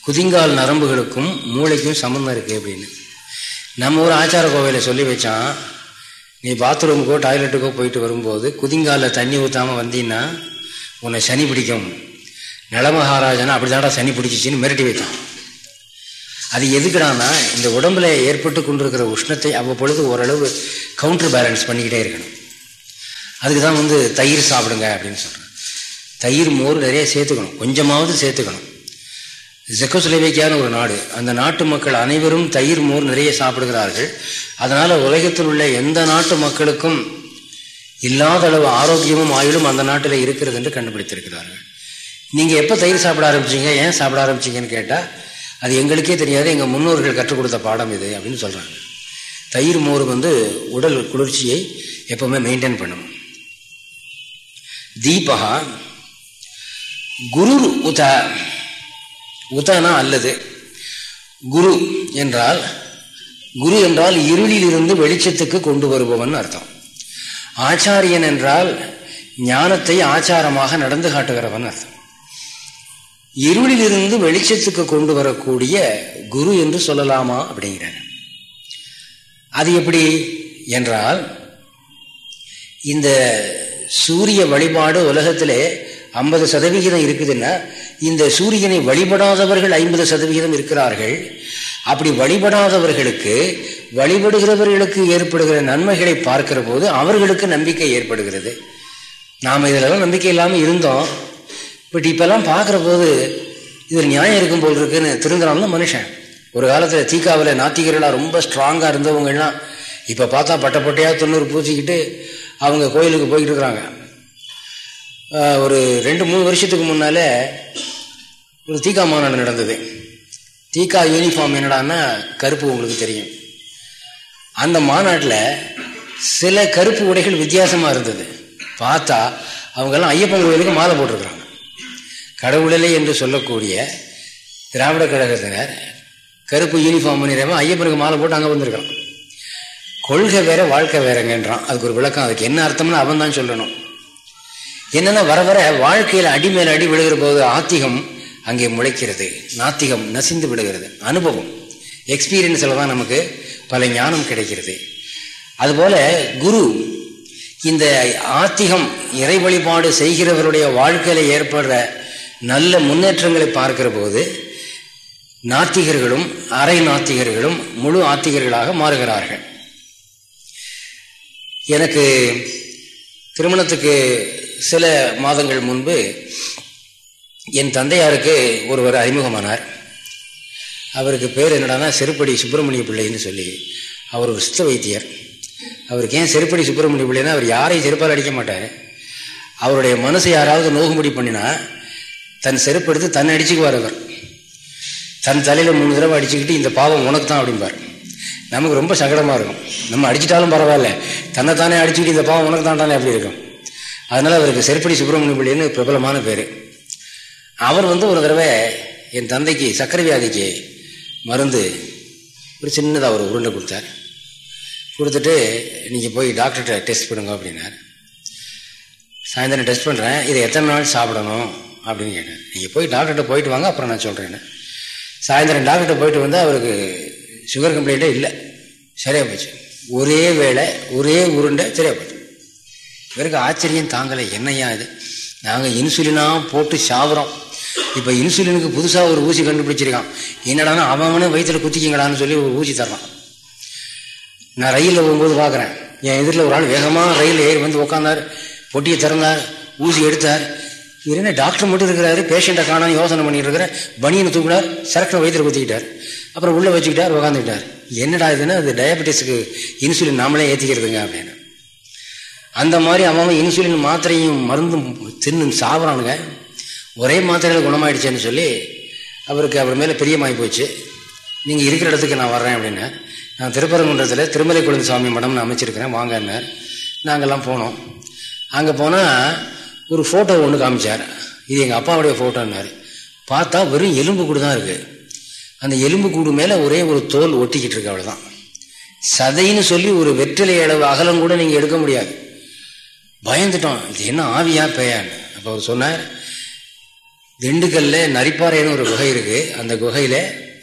குதிங்கால் நரம்புகளுக்கும் மூளைக்கும் சம்மந்தம் இருக்குது அப்படின்னு. நம்ம ஒரு ஆச்சார கோவையில் சொல்லி வச்சான் நீ பாத்ரூமுக்கோ டாய்லெட்டுக்கோ போயிட்டு வரும்போது குதிங்காலில் தண்ணி ஊற்றாமல் வந்தீங்கன்னா உன்னை சனி பிடிக்கும். நலமகாராஜனா அப்படிதான்டா சனி பிடிச்சிச்சின்னு மிரட்டி வைத்தான். அது எதுக்குடானா இந்த உடம்புல ஏற்பட்டு கொண்டிருக்கிற உஷ்ணத்தை அவ்வப்பொழுது ஓரளவு கவுண்டர் பேலன்ஸ் பண்ணிக்கிட்டே இருக்கணும். அதுக்கு தான் வந்து தயிர் சாப்பிடுங்க அப்படின்னு சொல்கிறேன் தயிர் மோர் நிறைய சேர்த்துக்கணும். கொஞ்சமாவது சேர்த்துக்கணும். ஜெக்கோஸ்லேவேக்கியான ஒரு நாடு. அந்த நாட்டு மக்கள் அனைவரும் தயிர் மோர் நிறைய சாப்பிடுகிறார்கள். அதனால் உலகத்தில் உள்ள எந்த நாட்டு மக்களுக்கும் இல்லாத அளவு ஆரோக்கியமும் ஆயுளும் அந்த நாட்டில் இருக்கிறது என்று கண்டுபிடித்திருக்கிறார்கள். நீங்கள் எப்போ தயிர் சாப்பிட ஆரம்பிச்சீங்க? ஏன் சாப்பிட ஆரம்பிச்சீங்கன்னு கேட்டால் அது எங்களுக்கே தெரியாது எங்கள் முன்னோர்கள் கற்றுக் கொடுத்த பாடம் இது அப்படின்னு சொல்கிறாங்க தயிர் மோர் வந்து உடல் குளிர்ச்சியை எப்பவுமே மெயின்டைன் பண்ணணும் தீபகா குரு உத உதனா அல்லது குரு என்றால் குரு என்றால் இருளில் இருந்து வெளிச்சத்துக்கு கொண்டு வருபவன் அர்த்தம். ஆச்சாரியன் என்றால் ஞானத்தை ஆச்சாரமாக நடந்து காட்டுகிறவன் அர்த்தம். இருளிலிருந்து வெளிச்சத்துக்கு கொண்டு வரக்கூடிய குரு என்று சொல்லலாமா அப்படிங்கிறார். அது எப்படி என்றால் இந்த சூரிய வழிபாடு உலகத்திலே ஐம்பது சதவிகிதம் இருக்குதுன்னா இந்த சூரியனை வழிபடாதவர்கள் ஐம்பது சதவிகிதம் இருக்கிறார்கள். அப்படி வழிபடாதவர்களுக்கு வழிபடுகிறவர்களுக்கு ஏற்படுகிற நன்மைகளை பார்க்கிற போது அவர்களுக்கு நம்பிக்கை ஏற்படுகிறது. நாம் இதிலெல்லாம் நம்பிக்கை இல்லாமல் இருந்தோம். பட் இப்பெல்லாம் பார்க்குற போது இதில் நியாயம் இருக்கும் போல் இருக்குன்னு திருந்துறான் மனுஷன். ஒரு காலத்தில் தீக்காவில் நாத்திகர்களாக ரொம்ப ஸ்ட்ராங்காக இருந்தவங்கலாம் இப்போ பார்த்தா பட்டை பட்டையாக தொண்ணூறு பூச்சிக்கிட்டு அவங்க கோயிலுக்கு போய்கிட்டு இருக்கிறாங்க. ஒரு ரெண்டு மூணு வருஷத்துக்கு முன்னாலே ஒரு தீக்கா மாநாடு நடந்தது. தீக்கா யூனிஃபார்ம் என்னடான்னா கருப்பு உங்களுக்கு தெரியும். அந்த மாநாட்டில் சில கருப்பு உடைகள் வித்தியாசமாக இருந்தது. பார்த்தா அவங்கெல்லாம் ஐயப்பன் கோயிலுக்கு மாலை போட்டிருக்கிறாங்க. கடவுளிலே என்று சொல்லக்கூடிய திராவிட கழகத்தினர் கருப்பு யூனிஃபார்ம் பண்ணிடுறவன் ஐயப்பனுக்கு மாலை போட்டு அங்கே வந்திருக்கான். கொள்கை வேற வாழ்க்கை வேறங்கன்றான். அதுக்கு ஒரு விளக்கம். அதுக்கு என்ன அர்த்தம்னு அவன் தான் சொல்லணும். என்னென்ன வர வர வாழ்க்கையில் அடி மேல் அடி விழுகிற போது ஆத்திகம் அங்கே முளைக்கிறது. நாத்திகம் நசிந்து விடுகிறது அனுபவம். எக்ஸ்பீரியன்ஸில் தான் நமக்கு பல ஞானம் கிடைக்கிறது. அதுபோல குரு இந்த ஆத்திகம் இறை வழிபாடு செய்கிறவருடைய வாழ்க்கையில் ஏற்படுற நல்ல முன்னேற்றங்களை பார்க்கிற போது நாத்திகர்களும் அரை நாத்திகர்களும் முழு ஆத்திகர்களாக மாறுகிறார்கள். எனக்கு திருமணத்துக்கு சில மாதங்கள் முன்பு என் தந்தையாருக்கு ஒருவர் அறிமுகமானார். அவருக்கு பேர் என்னடானா செருப்படி சுப்பிரமணிய பிள்ளைன்னு சொல்லி அவர் ஒரு சித்த வைத்தியர். அவருக்கு ஏன் செருப்படி சுப்பிரமணிய பிள்ளைன்னா அவர் யாரையும் செருப்பால் அடிக்க மாட்டார். அவருடைய மனசு யாராவது நோகுமுடி பண்ணினா தன் செருப்பு எடுத்து தன்னை அடிச்சுக்குவார் அவர். தன் தலையில் மூணு தடவை அடிச்சுக்கிட்டு இந்த பாவம் உனக்கு தான் அப்படிம்பார். நமக்கு ரொம்ப சங்கடமாக இருக்கும். நம்ம அடிச்சிட்டாலும் பரவாயில்ல. தன்னை தானே அடிச்சுக்கிட்டு இந்த பாவம் உனக்கு தானே அப்படி இருக்கும். அதனால் அவருக்கு செருப்படி சுப்பிரமணிய பிள்ளைன்னு பிரபலமான பேர். அவர் வந்து ஒரு தடவை என் தந்தைக்கு சக்கரை வியாதிக்கு மருந்து ஒரு சின்னதாக ஒரு உருண்டை கொடுத்தார். கொடுத்துட்டு நீங்கள் போய் டாக்டர்கிட்ட டெஸ்ட் பண்ணுங்க அப்படின்னார். சாயந்தரம் டெஸ்ட் பண்ணுறேன் இதை எத்தனை நாள் சாப்பிடணும்? அப்படின்னு கேட்டேன். நீங்கள் போய் டாக்டர்கிட்ட போயிட்டு வாங்க அப்புறம் நான் சொல்கிறேன்னு சாயந்தரம் டாக்டர்கிட்ட போயிட்டு வந்து அவருக்கு சுகர் கம்ப்ளைண்ட்டே இல்லை. சரியாக போச்சு. ஒரே வேலை ஒரே உருண்டை சரியாக போச்சு. இவருக்கு ஆச்சரியம் தாங்கலை. என்னையா இது? நாங்கள் இன்சுலினாக போட்டு சாப்பிட்றோம் இப்போ இன்சுலினுக்கு புதுசாக ஒரு ஊசி கண்டுபிடிச்சிருக்கான். என்னடானா அவனே வயிற்றில் குத்திக்கிங்கடான்னு சொல்லி ஒரு ஊசி தர்றான். நான் ரயிலில் போகும்போது பார்க்குறேன் என் எதிரில் ஒரு ஆள் வேகமாக ரயில் ஏறி வந்து உட்காந்தார் பொட்டியை திறந்தார். ஊசி எடுத்தார். இவர் என்ன டாக்டர் மட்டும் இருக்கிறாரு பேஷண்ட்டை காணும் யோசனை பண்ணிட்டு இருக்கிற பனியனை தூக்கினார் சரக்கு வயிற்று குத்திக்கிட்டார். அப்புறம் உள்ளே வச்சுக்கிட்டார் உட்காந்துக்கிட்டார் என்னடா இதுன்னா அது டயபெட்டிஸுக்கு இன்சுலின் நாமளே ஏற்றிக்கிறதுங்க அப்படின்னு. அந்த மாதிரி அவன் இன்சுலின் மாத்திரையும் மருந்தும் தின்னு சாப்பிட்றானுங்க ஒரே மாத்திரையில் குணமாயிடுச்சேன்னு சொல்லி அவருக்கு அவர் மேலே பிரியமாகி போச்சு. நீங்கள் இருக்கிற இடத்துக்கு நான் வர்றேன் அப்படின்னு. நான் திருப்பரங்குன்றத்தில் திருமலை குழந்தை சுவாமி மடம்னு அமைச்சிருக்கிறேன் வாங்கன்னார் நாங்கள்லாம் போனோம். அங்கே போனால் ஒரு ஃபோட்டோ ஒன்று காமிச்சார். இது எங்கள் அப்பாவுடைய ஃபோட்டோன்னாரு பார்த்தா வெறும் எலும்பு கூடு தான் இருக்குது அந்த எலும்பு கூடு மேலே ஒரே ஒரு தோல் ஒட்டிக்கிட்டு இருக்கு அவ்வளோதான் சதைன்னு சொல்லி ஒரு வெற்றிலை அளவு அகலம் கூட நீங்கள் எடுக்க முடியாது. பயந்துட்டோம். இது என்ன ஆவியா பெயான்னு. அப்போ அவர் சொன்னார் திண்டுக்கல்ல நரிப்பாறைன்னு ஒரு குகை இருக்குது அந்த குகையில்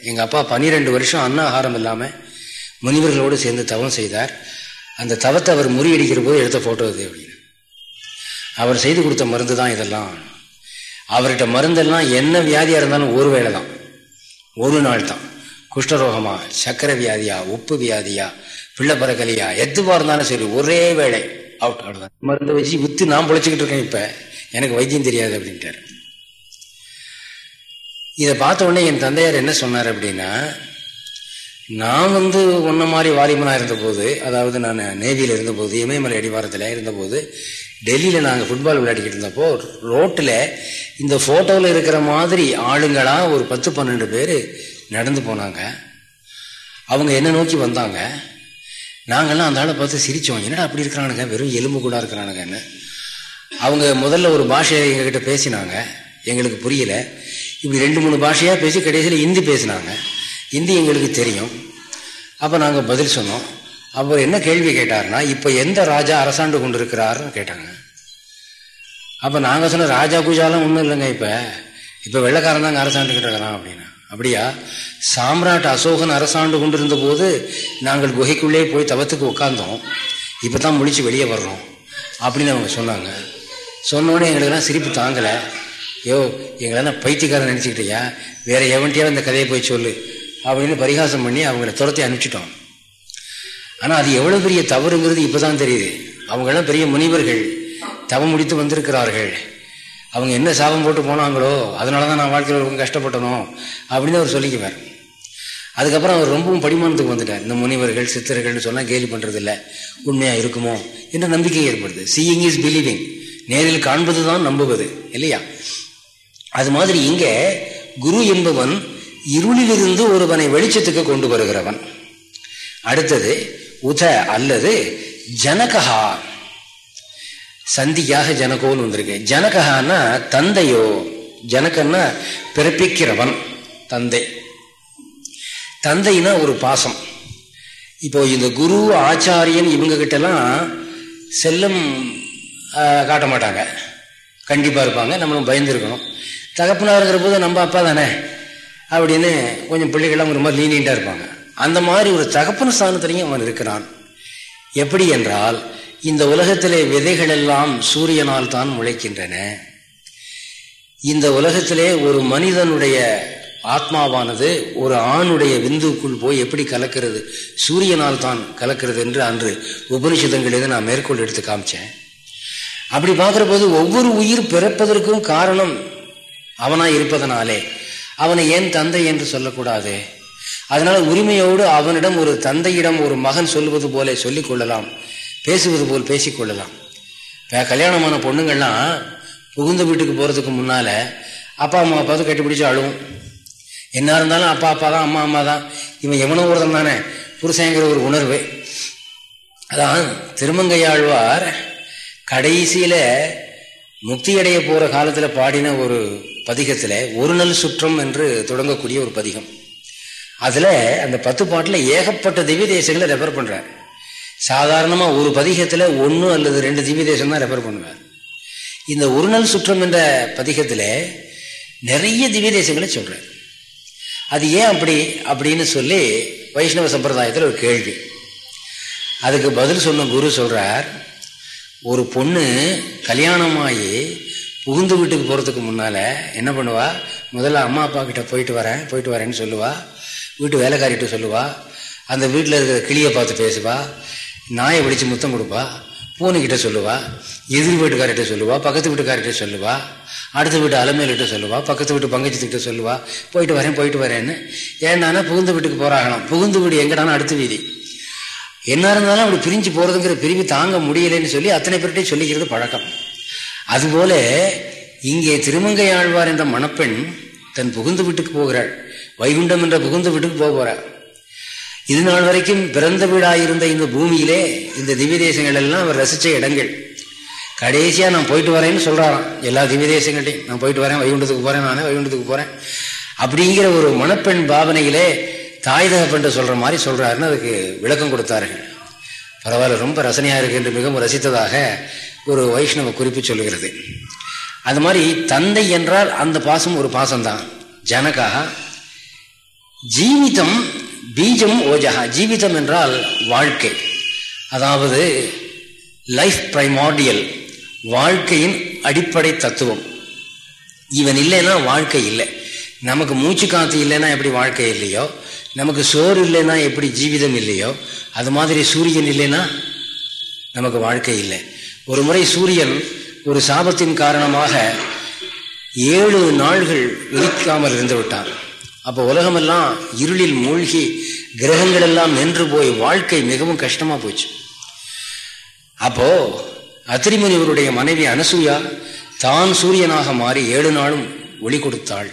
எங்கள் அப்பா பன்னிரெண்டு வருஷம் அன்னாகாரம் இல்லாமல் முனிவர்களோடு சேர்ந்து தவம் செய்தார். அந்த தவத்தை அவர் முறியடிக்கிற போது எடுத்த ஃபோட்டோ இது. அப்படி அவர் செய்து கொடுத்த மருந்து தான் இதெல்லாம். அவர்கிட்ட மருந்தெல்லாம் என்ன வியாதியாக இருந்தாலும் ஒரு வேளை தான் ஒரு நாள் தான் குஷ்டரோகமா சக்கரை வியாதியா உப்பு வியாதியா பிள்ளை பறக்கலையா எதுவாக இருந்தாலும் சரி ஒரே வேலை அவுட் அவ்வளோதான் மருந்து வச்சு வித்து நான் பிழைச்சிக்கிட்டு இருக்கேன் இப்போ. எனக்கு வைத்தியம் தெரியாது அப்படின்ட்டார். இதை பார்த்த உடனே என் தந்தையார் என்ன சொன்னார் அப்படின்னா நான் வந்து ஒன்ன மாதிரி வாலிபனாக இருந்தபோது அதாவது நான் நேவியில் இருந்தபோது இமயமலை அடிவாரத்தில் இருந்தபோது டெல்லியில் நாங்கள் ஃபுட்பால் விளையாடிக்கிட்டு இருந்தப்போ ரோட்டில் இந்த ஃபோட்டோவில் இருக்கிற மாதிரி ஆளுங்களாக ஒரு பத்து பன்னெண்டு பேர் நடந்து போனாங்க. அவங்க என்ன நோக்கி வந்தாங்க? நாங்கள்லாம் அந்த ஆளை பார்த்து சிரித்தோம் என்னடா அப்படி இருக்கிறானுங்க? வெறும் எலும்பு கூட இருக்கிறானுங்கன்னு. அவங்க முதல்ல ஒரு பாஷையை எங்ககிட்ட பேசினாங்க. எங்களுக்கு புரியல. இப்படி ரெண்டு மூணு பாஷையாக பேசி கடைசியில் ஹிந்தி பேசினாங்க. ஹிந்தி எங்களுக்கு தெரியும். அப்போ நாங்கள் பதில் சொன்னோம். அவர் என்ன கேள்வி கேட்டார்னா இப்போ எந்த ராஜா அரசாண்டு கொண்டு இருக்கிறாருன்னு கேட்டாங்க. அப்போ நாங்கள் சொன்ன ராஜா பூஜாலாம் ஒன்றும் இல்லைங்க இப்போ. இப்போ வெள்ளக்காரன் தாங்க அரசாண்டுக்கிட்டு இருக்கிறான் அப்படின்னா. அப்படியா? சாம்ராட் அசோகன் அரசாண்டு கொண்டிருந்த போது நாங்கள் குகைக்குள்ளே போய் தவத்துக்கு உட்காந்தோம் இப்போ தான் முடிச்சு வெளியே வர்றோம் அப்படின்னு அவங்க சொன்னாங்க. சொன்னோடனே எங்களுக்கெல்லாம் சிரிப்பு தாங்கலை. யோ எங்களெல்லாம் பைத்தியக்காரன் நினச்சிக்கிட்டியா? வேற எவன்ட்டியாவது இந்த கதையை போய் சொல்லு அப்படின்னு பரிகாசம் பண்ணி அவங்கள துரத்தி அனுப்பிச்சிட்டோம். ஆனால் அது எவ்வளோ பெரிய தவறுங்கிறது இப்போ தான் தெரியுது. அவங்களாம் பெரிய முனிவர்கள். தவம் முடித்து வந்திருக்கிறார்கள். அவங்க என்ன சாபம் போட்டு போனாங்களோ அதனால தான் நான் வாழ்க்கையில் ரொம்ப கஷ்டப்பட்டனோ அப்படின்னு அவர் சொல்லிக்குவார். அதுக்கப்புறம் அவர் ரொம்பவும் படிமானத்துக்கு வந்துட்டார். இந்த முனிவர்கள் சித்தர்கள்னு சொன்னால் கேலி பண்ணுறது இல்லை உண்மையாக இருக்குமோ? என்ற நம்பிக்கை ஏற்படுது. சீயிங் இஸ் பிலீவிங் நேரில் காண்பது தான் நம்புவது. இல்லையா? அது மாதிரி இங்கே குரு என்பவன் இருளிலிருந்து ஒருவனை வெளிச்சத்துக்கு கொண்டு வருகிறவன். அடுத்தது உத அல்லது ஜனகஹா. சந்தியாக ஜனகோன்னு வந்திருக்கு. ஜனகஹான்னா தந்தையோ. ஜனகன்னா பிறப்பிக்கிறவன் தந்தை. தந்தைனா ஒரு பாசம். இப்போ இந்த குரு ஆச்சாரியன் இவங்க கிட்டலாம் செல்லம் காட்ட மாட்டாங்க. கண்டிப்பாக இருப்பாங்க. நம்மளும் பயந்துருக்கணும். தகப்பனாருங்கிற போது நம்ம அப்பா தானே? அப்படின்னு கொஞ்சம் பிள்ளைகள்லாம் ரொம்ப லீனியண்டாக இருப்பாங்க. அந்த மாதிரி ஒரு தகப்பன ஸ்தானத்திலையும் அவன் இருக்கிறான். எப்படி என்றால் இந்த உலகத்திலே விதைகள் எல்லாம் சூரியனால் தான் முளைக்கின்றன. இந்த உலகத்திலே ஒரு மனிதனுடைய ஆத்மாவானது ஒரு ஆணுடைய விந்துக்குள் போய் எப்படி கலக்கிறது சூரியனால் தான் கலக்கிறது என்று அன்று உபனிஷதங்களிலிருந்து நான் மேற்கொள் எடுத்து காமிச்சேன். அப்படி பார்க்குற போது ஒவ்வொரு உயிர் பிறப்பதற்கும் காரணம் அவனாக இருப்பதனாலே அவனை ஏன் தந்தை என்று சொல்லக்கூடாது? அதனால உரிமையோடு அவனிடம் ஒரு தந்தையிடம் ஒரு மகன் சொல்லுவது போல சொல்லிக் கொள்ளலாம் பேசுவது போல் பேசிக்கொள்ளலாம் இப்போ கல்யாணமான பொண்ணுங்கள்லாம் புகுந்த வீட்டுக்கு போகிறதுக்கு முன்னால் அப்பா அம்மா பார்த்து கட்டிப்பிடிச்சு அழுவும். என்ன இருந்தாலும் அப்பா அப்பா தான் அம்மா அம்மா தான். இவன் எவனோ ஒருத்தன் தானே. புருஷங்கிற ஒரு உணர்வு. அதான் திருமங்கையாழ்வார் கடைசியில் முக்தி அடைய போகிற காலத்தில் பாடின ஒரு பதிகத்தில் ஒரு நல் சுற்றம் என்று தொடங்கக்கூடிய ஒரு பதிகம். அதில் அந்த பத்து பாட்டில் ஏகப்பட்ட திவ்ய தேசங்களை ரெஃபர் பண்ணுறார் சாதாரணமாக ஒரு பதிகத்தில் ஒன்று அல்லது ரெண்டு திவ்ய தேசம் தான் ரெஃபர் பண்ணுவார். இந்த ஒரு நாள் சுற்றம் என்ற பதிகத்தில் நிறைய திவ்ய தேசங்களை சொல்கிறார் அது ஏன் அப்படி அப்படின்னு சொல்லி வைஷ்ணவ சம்பிரதாயத்தில் ஒரு கேள்வி. அதுக்கு பதில் சொன்ன குரு சொல்கிறார் ஒரு பொண்ணு கல்யாணமாகி புகுந்து வீட்டுக்கு போகிறதுக்கு முன்னால் என்ன பண்ணுவா? முதல்ல அம்மா அப்பா கிட்ட போயிட்டு வரேன் போயிட்டு வரேன்னு சொல்லுவா. வீட்டு வேலைக்காரிட்டு சொல்லுவா. அந்த வீட்டில் இருக்கிற கிளியை பார்த்து பேசுவா. நாயை பிடிச்சி முத்தம் கொடுப்பா. பூனைக்கிட்ட சொல்லுவா. எதிர் வீட்டுக்கார்கிட்ட சொல்லுவா. பக்கத்து வீட்டுக்காரர்கிட்ட சொல்லுவா. அடுத்த வீட்டு அலமேலிட்ட சொல்லுவா. பக்கத்து வீட்டு பங்கச்சத்துக்கிட்ட சொல்லுவா. போயிட்டு வரேன் போயிட்டு வரேன்னு. ஏன்னானா புகுந்த வீட்டுக்கு போறாகலாம் புகுந்து வீடு எங்கடானா அடுத்த வீதி. என்ன இருந்தாலும் அப்படி பிரிஞ்சு போறதுங்கிற பிரிவு தாங்க முடியலைன்னு சொல்லி அத்தனை பேர்கிட்டையும் சொல்லிக்கிறது பழக்கம். அதுபோல இங்கே திருமங்கை ஆழ்வார் என்ற மணப்பெண் தன் புகுந்து வீட்டுக்கு போகிறாள். வைகுண்டம் என்ற புகுந்து வீட்டுக்கு போக போற. இது நாள் வரைக்கும் பிறந்த வீடாயிருந்த இந்த பூமியிலே இந்த திவ்ய தேசங்கள் எல்லாம் அவர் ரசித்த இடங்கள். கடைசியாக நான் போயிட்டு வரேன்னு சொல்கிறாராம் எல்லா திவ்ய தேசங்கள்டையும் நான் போயிட்டு வரேன் வைகுண்டத்துக்கு போகிறேன் நான் வைகுண்டத்துக்கு போகிறேன் அப்படிங்கிற ஒரு மணப்பெண் பாவனையிலே தாய் தகப்பென்று சொல்கிற மாதிரி சொல்கிறாருன்னு அதுக்கு விளக்கம் கொடுத்தார்கள். பரவாயில்ல ரொம்ப ரசனையாக இருக்கு என்று மிகவும் ரசித்ததாக ஒரு வைஷ்ணவ குறிப்பு சொல்லுகிறது. அது மாதிரி தந்தை என்றால் அந்த பாசம் ஒரு பாசம்தான். ஜனகா ஜீவிதம் பீஜம் ஓஜகா ஜீவிதம் என்றால் வாழ்க்கை. அதாவது லைஃப் பிரைமார்டியல் வாழ்க்கையின் அடிப்படை தத்துவம். இவன் இல்லைன்னா வாழ்க்கை இல்லை. நமக்கு மூச்சு காத்து இல்லைன்னா எப்படி வாழ்க்கை இல்லையோ? நமக்கு சோறு இல்லைன்னா எப்படி ஜீவிதம் இல்லையோ? அது மாதிரி சூரியன் இல்லைன்னா நமக்கு வாழ்க்கை இல்லை. ஒரு முறை சூரியன் ஒரு சாபத்தின் காரணமாக ஏழு நாள்கள் உதிக்காமல் இருந்து விட்டான். அப்போ உலகமெல்லாம் இருளில் மூழ்கி கிரகங்கள் எல்லாம் நின்று போய் வாழ்க்கை மிகவும் கஷ்டமா போச்சு. அப்போ அத்திரிமுனிவருடைய மனைவி அனசூயா தான் சூரியனாக மாறி ஏழு நாளும் ஒளி கொடுத்தாள்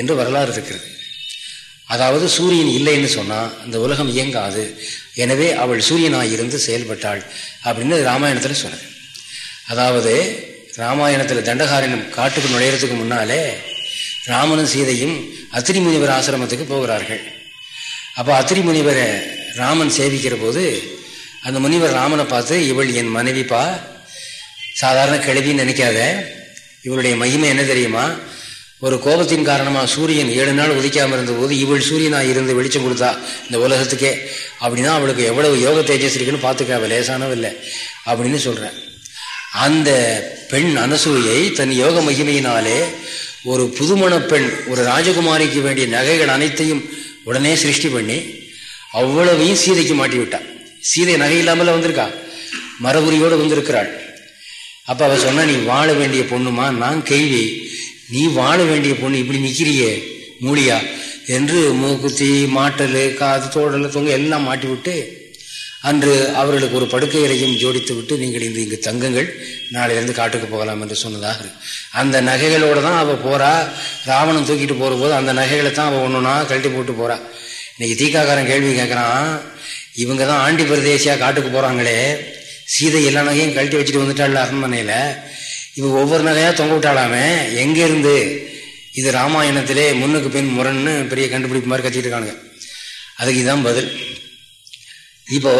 என்று வரலாறு இருக்கிறது. அதாவது சூரியன் இல்லைன்னு சொன்னால் அந்த உலகம் இயங்காது. எனவே அவள் சூரியனாக இருந்து செயல்பட்டாள் அப்படின்னு ராமாயணத்தில் சொன்னது அதாவது ராமாயணத்தில் தண்டகாரன் காட்டுக்கு நுழையிறதுக்கு முன்னாலே ராமனும் சீதையும் அத்திரி முனிவர் ஆசிரமத்துக்கு போகிறார்கள். அப்போ அத்திரி முனிவரை ராமன் சேவிக்கிற போது அந்த முனிவர் ராமனை பார்த்து இவள் என் மனைவிப்பா சாதாரண கிழவின்னு நினைக்காத. இவளுடைய மகிமை என்ன தெரியுமா? ஒரு கோபத்தின் காரணமாக சூரியன் ஏழு நாள் உதிக்காமல் இருந்தபோது இவள் சூரியனாக இருந்து வெளிச்சம் கொடுத்தா இந்த உலகத்துக்கே. அப்படின்னா அவளுக்கு எவ்வளவு யோக தேஜஸ் இருக்குன்னு பார்த்துக்காவ அவள் லேசானவில்லை அப்படின்னு சொல்கிறேன் அந்த பெண் அனசூயை தன் யோக மகிமையினாலே ஒரு புதுமண பெண் ஒரு ராஜகுமாரிக்கு வேண்டிய நகைகள் அனைத்தையும் உடனே சிருஷ்டி பண்ணி அவ்வளவையும் சீதைக்கு மாட்டி விட்டான் சீதை நகை இல்லாமல் வந்திருக்கா? மரபுரியோடு வந்திருக்கிறாள். அப்போ அவள் சொன்னா நீ வாழ வேண்டிய பொண்ணுமா? நான் கேள்வி. நீ வாழ வேண்டிய பொண்ணு இப்படி நிற்கிறியே மூலியா? என்று மூக்குத்தி மாட்டல் காது தோடல் தொங்க எல்லாம் மாட்டி விட்டு அன்று அவர்களுக்கு ஒரு படுக்கை ஜோடித்து விட்டு நீங்கள் இந்த இங்கு தங்குங்கள். நாளையிலிருந்து காட்டுக்கு போகலாம் என்று சொன்னதாக அந்த நகைகளோடு தான் அவள் போறா. ராவணன் தூக்கிட்டு போகிறபோது அந்த நகைகளை தான் அவள் ஒன்றுனா கழட்டி போட்டு போறா. இன்னைக்கு தீக்காக்காரன் கேள்வி கேட்குறான் இவங்க தான் ஆண்டி பிரதேசியா காட்டுக்கு போகிறாங்களே சீதை எல்லா நகையும் கழட்டி வச்சுட்டு வந்துட்டாள் அரண்மனையில். இவங்க ஒவ்வொரு நகையாக தொங்க விட்டாளாமே. எங்கேருந்து? இது ராமாயணத்திலே முன்னுக்கு பின் முரண்னு பெரிய கண்டுபிடிப்பு மாதிரி கத்திட்டு இருக்கானுங்க. அதுக்கு இதுதான் பதில். இப்போ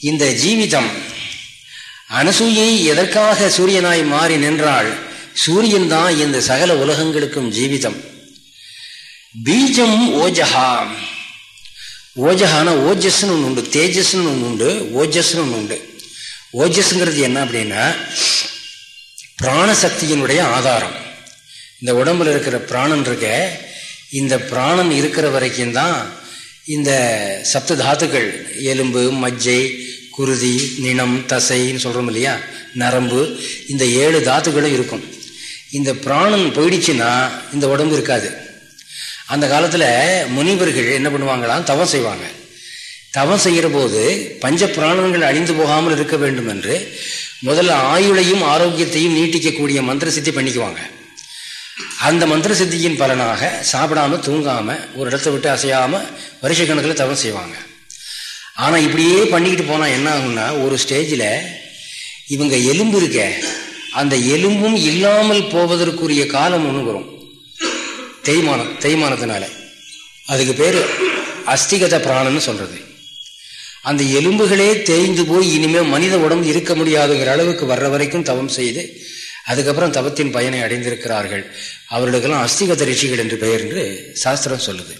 இந்த ஜீவிதம் அனசூயை எதற்காக சூரியனாய் மாறி நின்றாள்? சூரியன் தான் இந்த சகல உலகங்களுக்கும் ஜீவிதம். பீஜம் ஓஜஹா. ஓஜஹான ஓஜஸ்ன்னு ஒன்று உண்டு தேஜஸ்ன்னு ஒன்று உண்டு ஓஜஸ்ன்னு ஒன்று உண்டு. ஓஜஸ்ங்கிறது என்ன அப்படின்னா பிராணசக்தியினுடைய ஆதாரம். இந்த உடம்புல இருக்கிற பிராணன் இருக்க இந்த பிராணன் இருக்கிற வரைக்கும் தான் இந்த சப்த தாத்துக்கள் எலும்பு மஜ்ஜை குருதி நினம் தசைன்னு சொல்கிறோம் இல்லையா? நரம்பு இந்த ஏழு தாத்துக்களும் இருக்கும். இந்த பிராணன் போயிடுச்சுன்னா இந்த உடம்பு இருக்காது. அந்த காலத்தில் முனிவர்கள் என்ன பண்ணுவாங்களாம்? தவம் செய்வாங்க. தவம் செய்கிற போது பஞ்ச பிராணங்கள் அழிந்து போகாமல் இருக்க வேண்டும் என்று முதல்ல ஆயுளையும் ஆரோக்கியத்தையும் நீட்டிக்கக்கூடிய மந்திர சித்தி பண்ணிக்குவாங்க. அந்த மந்திர சித்தியின் பலனாக சாப்பிடாம தூங்காம ஒரு இடத்த விட்டு அசையாம வருஷ கணக்கில் தவம் செய்வாங்க. ஆனா இப்படியே பண்ணிக்கிட்டு போனா என்ன ஆகும்னா ஒரு ஸ்டேஜில் இவங்க எலும்பு இருக்க அந்த எலும்பும் இல்லாமல் போவதற்குரிய காலம் ஒன்று வரும். தேய்மானம் தேய்மானத்தினால. அதுக்கு பேர் அஸ்திகத பிராணன்னு சொல்றது. அந்த எலும்புகளே தேய்ந்து போய் இனிமேல் மனித உடம்பு இருக்க முடியாதுங்கிற அளவுக்கு வர்ற வரைக்கும் தவம் செய்து அதுக்கப்புறம் தவத்தின் பயனை அடைந்திருக்கிறார்கள். அவர்களுக்கெல்லாம் அஸ்திகத ரிஷிகள் என்று பெயர் என்று சாஸ்திரம் சொல்லுது.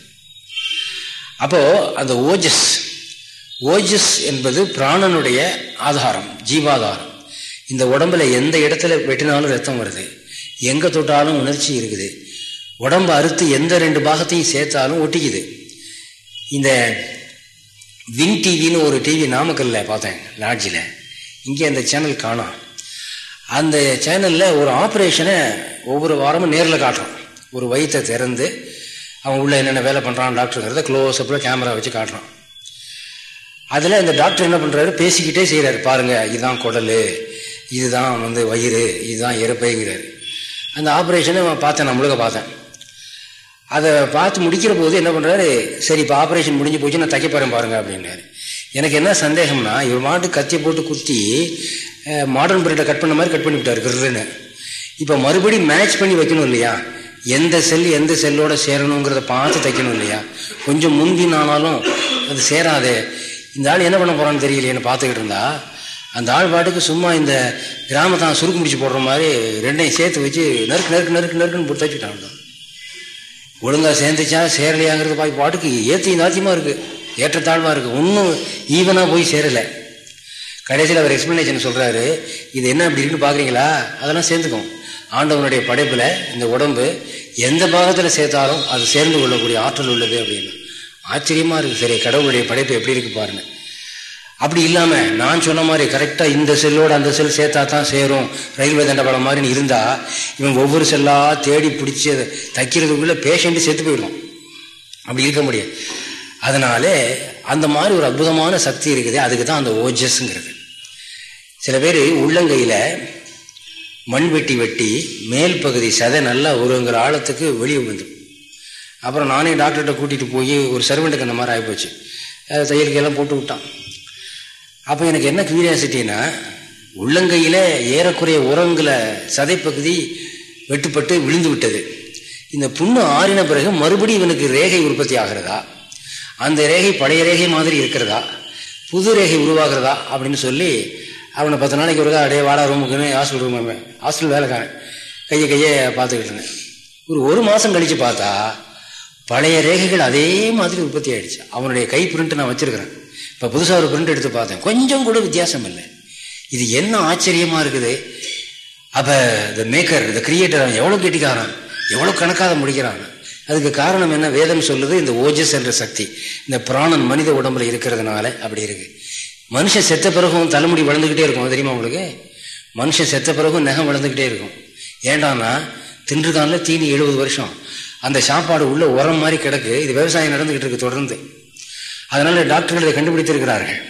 அப்போ அந்த ஓஜஸ் ஓஜஸ் என்பது பிராணனுடைய ஆதாரம் ஜீவாதாரம். இந்த உடம்புல எந்த இடத்துல வெட்டினாலும் ரத்தம் வருது எங்க தொட்டாலும் உணர்ச்சி இருக்குது. உடம்பு அறுத்து எந்த ரெண்டு பாகத்தையும் சேர்த்தாலும் ஒட்டிக்குது. இந்த வின் டிவின்னு ஒரு டிவி நாமக்கல்ல பார்த்தேன் லாட்ஜில். இங்கே அந்த சேனல் காணும். அந்த சேனலில் ஒரு ஆப்ரேஷனை ஒவ்வொரு வாரமும் நேரில் காட்டுறான் ஒரு வயிற்றை திறந்து அவன் உள்ள என்னென்ன வேலை பண்ணுறான் டாக்டருங்கிறத க்ளோஸ் அப்பில் கேமரா வச்சு காட்டுறான். அதில் இந்த டாக்டர் என்ன பண்ணுறாரு பேசிக்கிட்டே செய்கிறாரு பாருங்கள் இதுதான் குடல் இதுதான் வந்து வயிறு இதுதான் இறப்பைங்கிறாரு அந்த ஆப்ரேஷனை பார்த்தேன் நம்மளுக்கு பார்த்தேன். அதை பார்த்து முடிக்கிற போது என்ன பண்ணுறாரு சரி இப்போ ஆப்ரேஷன் முடிஞ்சு போச்சு நான் தைக்க போகிறேன் பாருங்க அப்படின்னாரு எனக்கு என்ன சந்தேகம்னா இவர் மாட்டு கத்தி போட்டு குத்தி மாடர்ன் பீரியடை கட் பண்ண மாதிரி கட் பண்ணி விட்டார் கிருன்னு இப்போ மறுபடியும் மேட்ச் பண்ணி வைக்கணும் இல்லையா? எந்த செல் எந்த செல்லோட சேரணுங்கிறத பார்த்து தைக்கணும் இல்லையா? கொஞ்சம் முந்தினானாலும் அது சேராது. இந்த ஆள் என்ன பண்ண போகிறான்னு தெரியலையேன்னு பார்த்துக்கிட்டு இருந்தா. அந்த ஆள் பாட்டுக்கு சும்மா இந்த கிராமத்தான் சுருக்கு முடிச்சு போடுற மாதிரி ரெண்டையும் சேர்த்து வச்சு நறுக்கு நறுக்கு நறுக்கு நறுக்குன்னு போட்டு தைச்சுட்டாங்க ஒழுங்காக சேர்ந்துச்சா சேரலையாங்கிறது பாய் பாட்டுக்கு ஏத்தி நாத்தியமாக இருக்குது ஏற்றத்தாழ்வாக இருக்குது ஒன்றும் ஈவனாக போய் சேரலை. கடைசியில் அவர் எக்ஸ்பிளனேஷன் சொல்கிறாரு இது என்ன அப்படி இருக்குன்னு பார்க்குறீங்களா அதெல்லாம் சேர்ந்துக்கும். ஆண்டவனுடைய படைப்பில் இந்த உடம்பு எந்த பாகத்தில் சேர்த்தாலும் அது சேர்ந்து கொள்ளக்கூடிய ஆற்றல் உள்ளது அப்படின்னு. ஆச்சரியமாக இருக்குது சரி கடவுளுடைய படைப்பு எப்படி இருக்கு பாருங்க. அப்படி இல்லாமல் நான் சொன்ன மாதிரி கரெக்டாக இந்த செல்லோட அந்த செல் சேர்த்தா தான் சேரும். ரயில்வே தண்டபடம் மாதிரின்னு இருந்தால் இவன் ஒவ்வொரு செல்லா தேடி பிடிச்சி அதை தைக்கிறதுக்குள்ளே பேஷண்ட்டு சேர்த்து போயிடும் அப்படி இருக்க முடியாது. அதனாலே அந்த மாதிரி ஒரு அற்புதமான சக்தி இருக்குது. அதுக்கு தான் அந்த ஓஜஸ்ங்கிறது. சில பேர் உள்ளங்கையில் மண் வெட்டி வெட்டி மேல் பகுதி சதை நல்லா ஒருங்கிற ஆழத்துக்கு வெளியே விழுந்து அப்புறம் நானே டாக்டர்கிட்ட கூட்டிகிட்டு போய் ஒரு சர்வெண்ட்டுக்கு அந்த மாதிரி ஆகிப்போச்சு தையலுக்கெல்லாம் போட்டு விட்டான். அப்போ எனக்கு என்ன கியூரியாசிட்டின்னா உள்ளங்கையில் ஏறக்குறைய உரங்களை சதைப்பகுதி வெட்டுப்பட்டு விழுந்து விட்டது. இந்த புண்ணு ஆறின பிறகு மறுபடியும் இவனுக்கு ரேகை உற்பத்தி ஆகிறதா? அந்த ரேகை பழைய ரேகை மாதிரி இருக்கிறதா? புது ரேகை உருவாகிறதா? அப்படின்னு சொல்லி அவனை பத்து நாளைக்கு ஒருக்கா அடைய வாடா ரூமுக்குன்னு ஹாஸ்டல் ரூம் ஹாஸ்டல் வேலைக்காரன். கையை கையை பார்த்துக்கிட்டு இருந்தேன். ஒரு ஒரு மாதம் கழித்து பார்த்தா பழைய ரேகைகள் அதே மாதிரி உற்பத்தி ஆகிடுச்சு அவனுடைய கை பிரிண்ட் நான் வச்சிருக்கிறேன். இப்போ புதுசாக ஒரு பிரிண்ட் எடுத்து பார்த்தேன். கொஞ்சம் கூட வித்தியாசம் இல்லை. இது என்ன ஆச்சரியமாக இருக்குது? அப்போ த மேக்கர் த கிரியேட்டர் அவன் எவ்வளோ கெட்டிக்காரன்? எவ்வளோ கணக்காக முடிக்கிறான்? அதுக்கு காரணம் என்ன? வேதம் சொல்லுது இந்த ஓஜஸ் என்ற சக்தி. இந்த பிராணன் மனித உடம்புல இருக்கிறதுனால அப்படி இருக்கு. மனுஷன் செத்த பிறகும் தலைமுடி வளர்ந்துக்கிட்டே இருக்கும். தெரியுமா உங்களுக்கு? மனுஷன் செத்த பிறகும் நகம் வளர்ந்துக்கிட்டே இருக்கும். ஏண்டானா தின்றுகான்ல தீனி எழுபது வருஷம். அந்த சாப்பாடு உள்ள உரம் மாதிரி கிடக்கு. இது விவசாயம் நடந்துகிட்டு இருக்கு தொடர்ந்து. அதனால டாக்டர்கள் இதை கண்டுபிடித்திருக்கிறார்கள்.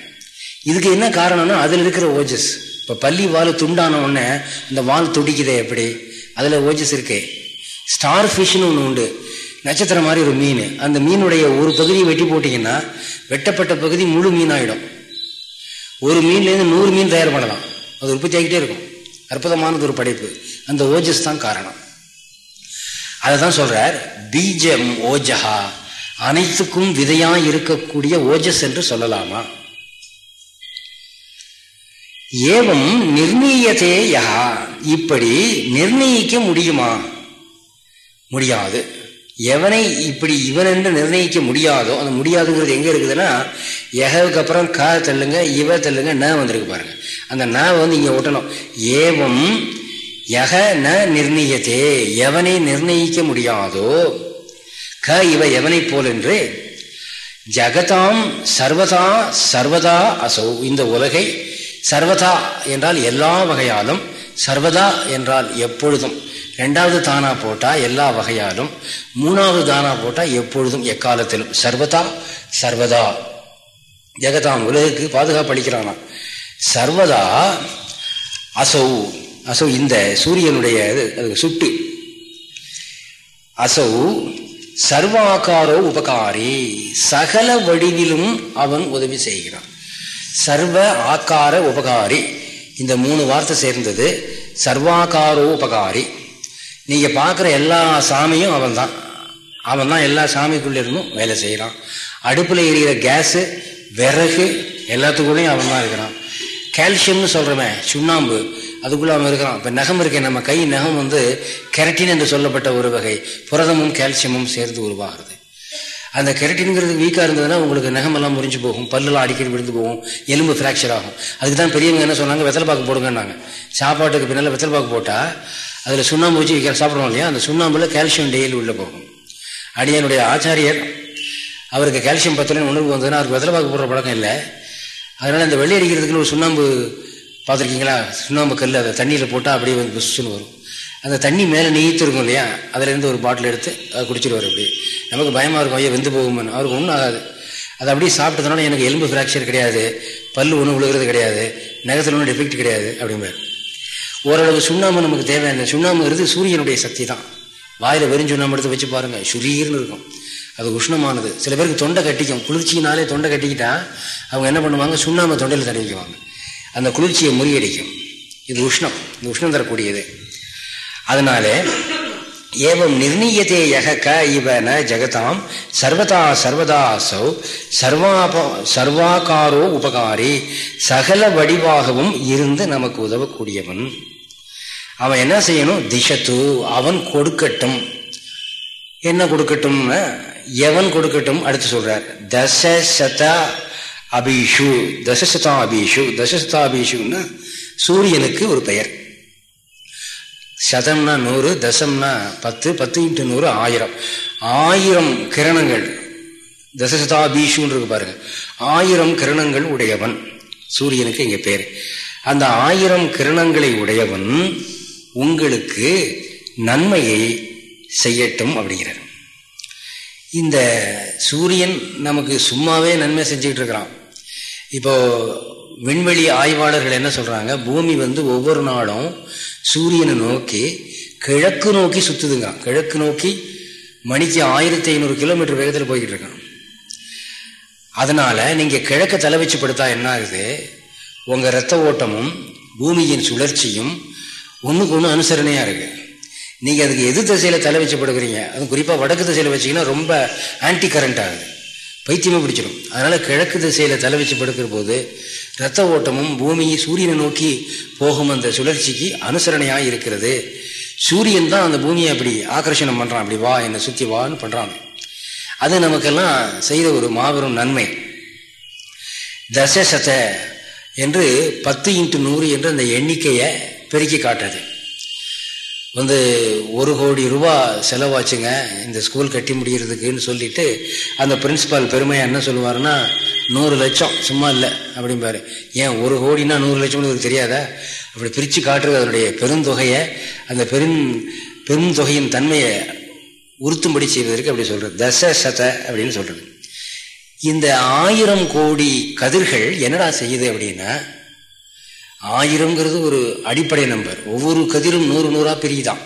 இதுக்கு என்ன காரணம்னா அதில் இருக்கிற ஓஜஸ். இப்போ பள்ளி வால் துண்டான உடனே இந்த வால் துடிக்குதே எப்படி? அதில் ஓஜஸ் இருக்கே. ஸ்டார் ஃபிஷ்னு ஒன்று உண்டு. நட்சத்திரம் மாதிரி ஒரு மீன். அந்த மீனுடைய ஒரு பகுதியை வெட்டி போட்டிங்கன்னா வெட்டப்பட்ட பகுதி முழு மீனாகிடும் ஒரு மீன்லேருந்து நூறு மீன் தயார் பண்ணலாம். அது உற்பத்தி ஆகிட்டே இருக்கும். அற்புதமானது ஒரு படைப்பு. அந்த ஓஜஸ் தான் காரணம். அதை தான் சொல்கிறார் பீஜம் ஓஜஹா. அனைத்துக்கும் விதையாக இருக்கக்கூடிய ஓஜஸ் என்று சொல்லலாமா? ஏவம் நிர்ணயத்தே யா இப்படி நிர்ணயிக்க முடியுமா? முடியாது. எவனை இப்படி இவன் என்று நிர்ணயிக்க முடியாதோ அந்த முடியாதுங்கிறது எங்கே இருக்குதுன்னா எகவுக்கு அப்புறம் கா தள்ளுங்க இவ தள்ளுங்க ந வந்திருக்கு பாருங்க. அந்த ந வந்து இங்கே ஒட்டணும். ஏவம் யக ந நிர்ணயத்தே எவனை நிர்ணயிக்க முடியாதோ க இவ எவனை போல் என்று ஜகதாம் சர்வதா சர்வதா அசௌ. இந்த உலகை சர்வதா என்றால் எல்லா வகையாலும் சர்வதா என்றால் எப்பொழுதும். ரெண்டாவது தானா போட்டா எல்லா வகையாலும் மூணாவது தானா போட்டா எப்பொழுதும் எக்காலத்திலும். சர்வதா சர்வதா. ஜெகதாம் உலகுக்கு பாதுகாப்பு அளிக்கிறானா சர்வதா அசௌ. அசௌ இந்த சூரியனுடைய சுட்டு. அசௌ சர்வாக்காரோ உபகாரி. சகல வடிவிலும் அவன் உதவி செய்கிறான். சர்வ ஆக்கார உபகாரி. இந்த மூணு வார்த்தை சேர்ந்தது சர்வாக்காரோ உபகாரி. நீங்க பார்க்குற எல்லா சாமியும் அவன் தான் அவன் தான் எல்லா சாமிக்குள்ள இருந்தும் வேலை செய்கிறான் அடுப்பில் எரிகிற கேஸு விறகு எல்லாத்துக்குள்ளேயும் அவன் தான் இருக்கிறான் கால்சியம்னு சொல்கிறவன் சுண்ணாம்பு அதுக்குள்ளே அவன் இருக்கிறான். இப்போ நகம் இருக்கேன் நம்ம கை நகம் வந்து கெரட்டின் என்று சொல்லப்பட்ட ஒரு வகை. புரதமும் கால்சியமும் சேர்ந்து உருவாகிறது. அந்த கெரட்டின்ங்கிறது வீக்காக இருந்ததுன்னா உங்களுக்கு நகமெல்லாம் முறிஞ்சு போகும். பல்லுலாம் அடிக்கடி விழுந்து போகும். எலும்பு ஃப்ராக்சர் ஆகும். அதுக்கு தான் பெரியவங்க என்ன சொன்னாங்க? வெத்தலை பாக்கு போடுங்கன்னாங்க. சாப்பாட்டுக்கு பின்னால் வெத்தலை பாக்கு போட்டால் அதில் சுண்ணாம்பு வச்சு சாப்பிட்றோம் இல்லையா? அந்த சுண்ணாம்புல கால்சியம் டெய்லி உள்ளே போகும். அடியனுடைய ஆச்சாரியர் அவருக்கு கால்சியம் பத்தலன்னு உணர்வு வந்ததுன்னா அவருக்கு வெத்தலை போடுற பழக்கம் இல்லை. அதனால் அந்த வெள்ளை அடிக்கிறதுக்குன்னு ஒரு சுண்ணாம்பு பார்த்துருக்கீங்களா? சுண்ணாம்பு கல் அதை தண்ணியில் போட்டால் அப்படியே வந்து புஷ்ஷுன்னு வரும். அந்த தண்ணி மேலே நீத்து இருக்கும் இல்லையா அதுலேருந்து ஒரு பாட்டில் எடுத்து அதை குடிச்சிடுவார் அப்படி நமக்கு பயமாக இருக்கும் ஐயா வெந்து போகும்னு. அவருக்கு ஒன்றும் ஆகாது. அதை அப்படியே சாப்பிட்டதுனால எனக்கு எலும்பு ஃப்ராக்சர் கிடையாது பல் ஒன்றும் விழுகிறது கிடையாது நகத்தில் ஒன்றும் டிஃபெக்ட் கிடையாது அப்படிம்பார். ஓரளவு சுண்ணாம்பு நமக்கு தேவையான சுண்ணாம்புங்கிறது சூரியனுடைய சக்தி தான். வாயில் வெறும் சுண்ணாம்பு எடுத்து வச்சு பாருங்கள் சுரீர்னு இருக்கும். அது உஷ்ணமானது. சில பேருக்கு தொண்டை கட்டிக்கும். குளிர்ச்சியினாலே தொண்டை கட்டிக்கிட்டா அவங்க என்ன பண்ணுவாங்க? சுண்ணாம்பு தொண்டையில் தடவிக்குவாங்க அந்த குளிர்ச்சியை முறியடிக்கும். இது உஷ்ணம். இந்த உஷ்ணம் தரக்கூடியது. அதனால ஏவம் நிர்ணயத்தே யக க இவன ஜெகதாம் சர்வதா சர்வதாசௌ சர்வாப சர்வாகாரோ உபகாரி. சகல வடிவாகவும் இருந்து நமக்கு உதவக்கூடியவன். அவன் என்ன செய்யணும்? திசத்து அவன் கொடுக்கட்டும். என்ன கொடுக்கட்டும்னா எவன் கொடுக்கட்டும் அடுத்து சொல்றார். தசசத அபிஷு. தசசதா அபிஷு. தசசதா அபிஷுன்னா சூரியனுக்கு ஒரு பெயர். சதம்னா நூறு தசம்னா பத்து பத்து இன்ட்டு நூறு ஆயிரம். ஆயிரம் கிரணங்கள். தசசதாபீஷுன்னு இருக்கு பாருங்க. ஆயிரம் கிரணங்கள் உடையவன். சூரியனுக்கு இங்கே பேர். அந்த ஆயிரம் கிரணங்களை உடையவன் உங்களுக்கு நன்மையை செய்யட்டும் அப்படிங்கிறார். இந்த சூரியன் நமக்கு சும்மாவே நன்மை செஞ்சுக்கிட்டு இருக்கிறான். இப்போ விண்வெளி ஆய்வாளர்கள் என்ன சொல்றாங்க? பூமி வந்து ஒவ்வொரு நாளும் சூரியனை நோக்கி கிழக்கு நோக்கி சுத்துதுங்க கிழக்கு நோக்கி மணிக்கு ஆயிரத்தி ஐநூறு கிலோமீட்டர் வேகத்தில் போய்கிட்டு இருக்கான். அதனால நீங்க கிழக்க தலை வச்சு படுத்தா என்ன ஆகுது? உங்க ரத்த ஓட்டமும் பூமியின் சுழற்சியும் ஒன்றுக்கு ஒன்று அனுசரணையாக இருக்குது நீங்கள் அதுக்கு எது திசையில் தலை வச்சு படுக்கிறீங்க அது குறிப்பாக வடக்கு திசையில் வச்சிங்கன்னா ரொம்ப ஆன்டி கரண்ட் ஆகுது. பைத்தியமே பிடிச்சிடும். அதனால் கிழக்கு திசையில் தலை வச்சு படுக்கிற போது ரத்த ஓட்டமும் பூமியை சூரியனை நோக்கி போகும் அந்த சுழற்சிக்கு அனுசரணையாக இருக்கிறது. சூரியன் தான் அந்த பூமியை அப்படி ஆக்கர்ஷணம் பண்ணுறான் அப்படி வா என்னை சுற்றி வான்னு பண்ணுறான் அது நமக்கெல்லாம் செய்த ஒரு மாபெரும் நன்மை. தசசத என்று பத்து இன்ட்டு நூறு என்று அந்த எண்ணிக்கையை பெருக்கி காட்டுறது. வந்து ஒரு கோடி ரூபா செலவாச்சுங்க. இந்த ஸ்கூல் கட்டி முடிகிறதுக்குன்னு சொல்லிட்டு அந்த பிரின்சிபால் பெருமையாக என்ன சொல்லுவார்னா நூறு லட்சம் சும்மா இல்லை அப்படிம்பாரு. ஏன் ஒரு கோடினா நூறு லட்சம்னு ஒரு தெரியாதா? அப்படி பிரித்து காட்டுறது அதனுடைய பெருந்தொகையை அந்த பெரும் பெருந்தொகையின் தன்மையை உறுத்தும்படி செய்வதற்கு அப்படி சொல்கிறது தச சத அப்படின்னு சொல்கிறது இந்த ஆயிரம் கோடி கதிர்கள் என்னடா செய்யுது அப்படின்னா ஆயிரம்ங்கிறது ஒரு அடிப்படை நம்பர் ஒவ்வொரு கதிரும் நூறு நூறா பிரியுதான்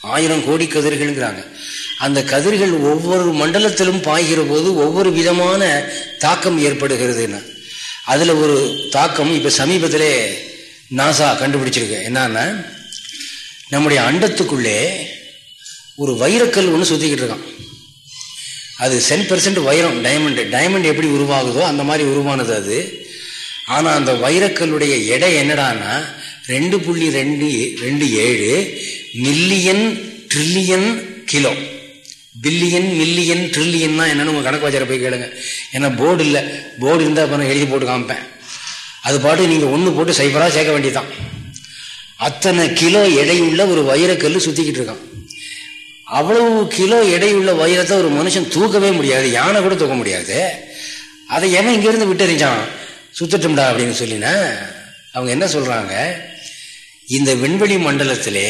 ஆயிரம் கோடி கதிர்கள்ங்கிறாங்க. அந்த கதிர்கள் ஒவ்வொரு மண்டலத்திலும் பாய்கிற போது ஒவ்வொரு விதமான தாக்கம் ஏற்படுகிறதுன்னு. அதில் ஒரு தாக்கம் இப்போ சமீபத்திலே நாசா கண்டுபிடிச்சிருக்கு. என்னன்னா நம்முடைய அண்டத்துக்குள்ளே ஒரு வைரக்கல் ஒன்று சுத்திக்கிட்டு இருக்கான் அது சென் பெர்சன்ட் வைரம் டைமண்ட் டைமண்ட் எப்படி உருவாகுதோ அந்த மாதிரி உருவானது அது. ஆனால் அந்த வைரக்கல்லுடைய எடை என்னடானா ரெண்டு புள்ளி ரெண்டு ரெண்டு ஏழு million trillion kilo billion million ட்ரில்லியன்னா என்னன்னு உங்கள் கணக்கு வச்சார போய் கேளுங்க. ஏன்னா போர்டு இல்லை. போர்டு இருந்தால் அப்புறம் எழுதி போட்டு காமிப்பேன். அது பாட்டு நீங்கள் ஒன்று போட்டு சைபராக சேர்க்க வேண்டியதான் அத்தனை கிலோ எடையுள்ள ஒரு வைரக்கல் சுற்றிக்கிட்டு இருக்கான். அவ்வளவு கிலோ எடையுள்ள வைரத்தை ஒரு மனுஷன் தூக்கவே முடியாது யானை கூட தூக்க முடியாது. அதை எவன் இங்கேருந்து விட்டறிஞ்சான்? சுத்தட்டும்டா அப்படின்னு சொல்லினா அவங்க என்ன சொல்றாங்க? இந்த விண்வெளி மண்டலத்திலே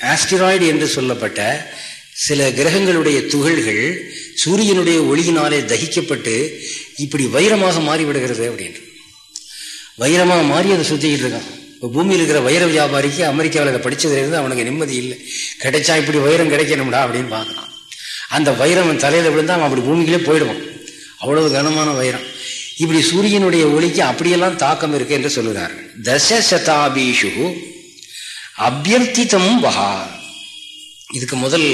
ஆஸ்டிராய்டு என்று சொல்லப்பட்ட சில கிரகங்களுடைய துகள்கள் சூரியனுடைய ஒளியினாலே தகிக்கப்பட்டு இப்படி வைரமாக மாறிவிடுகிறது அப்படின்ட்டு. வைரமாக மாறி அதை சுற்றிக்கிட்டு இருக்கான். இப்போ பூமியில் இருக்கிற வைர வியாபாரிக்கு அமெரிக்காவில் அதை படித்ததுலேருந்து அவனுக்கு நிம்மதி இல்லை. கிடைச்சா இப்படி வைரம் கிடைக்கணும்டா அப்படின்னு பார்க்குறான். அந்த வைரம் தலையில் விழுந்தால் அவன் அப்படி பூமிக்குள்ளே போயிடுவான். அவ்வளவு கனமான வைரம். இப்படி சூரியனுடைய ஒளிக்கு அப்படியெல்லாம் தாக்கம் இருக்கு என்று சொல்லுகிறார்கள் தச சதாபீஷு அபியர்த்திதம் வகா இதுக்கு முதல்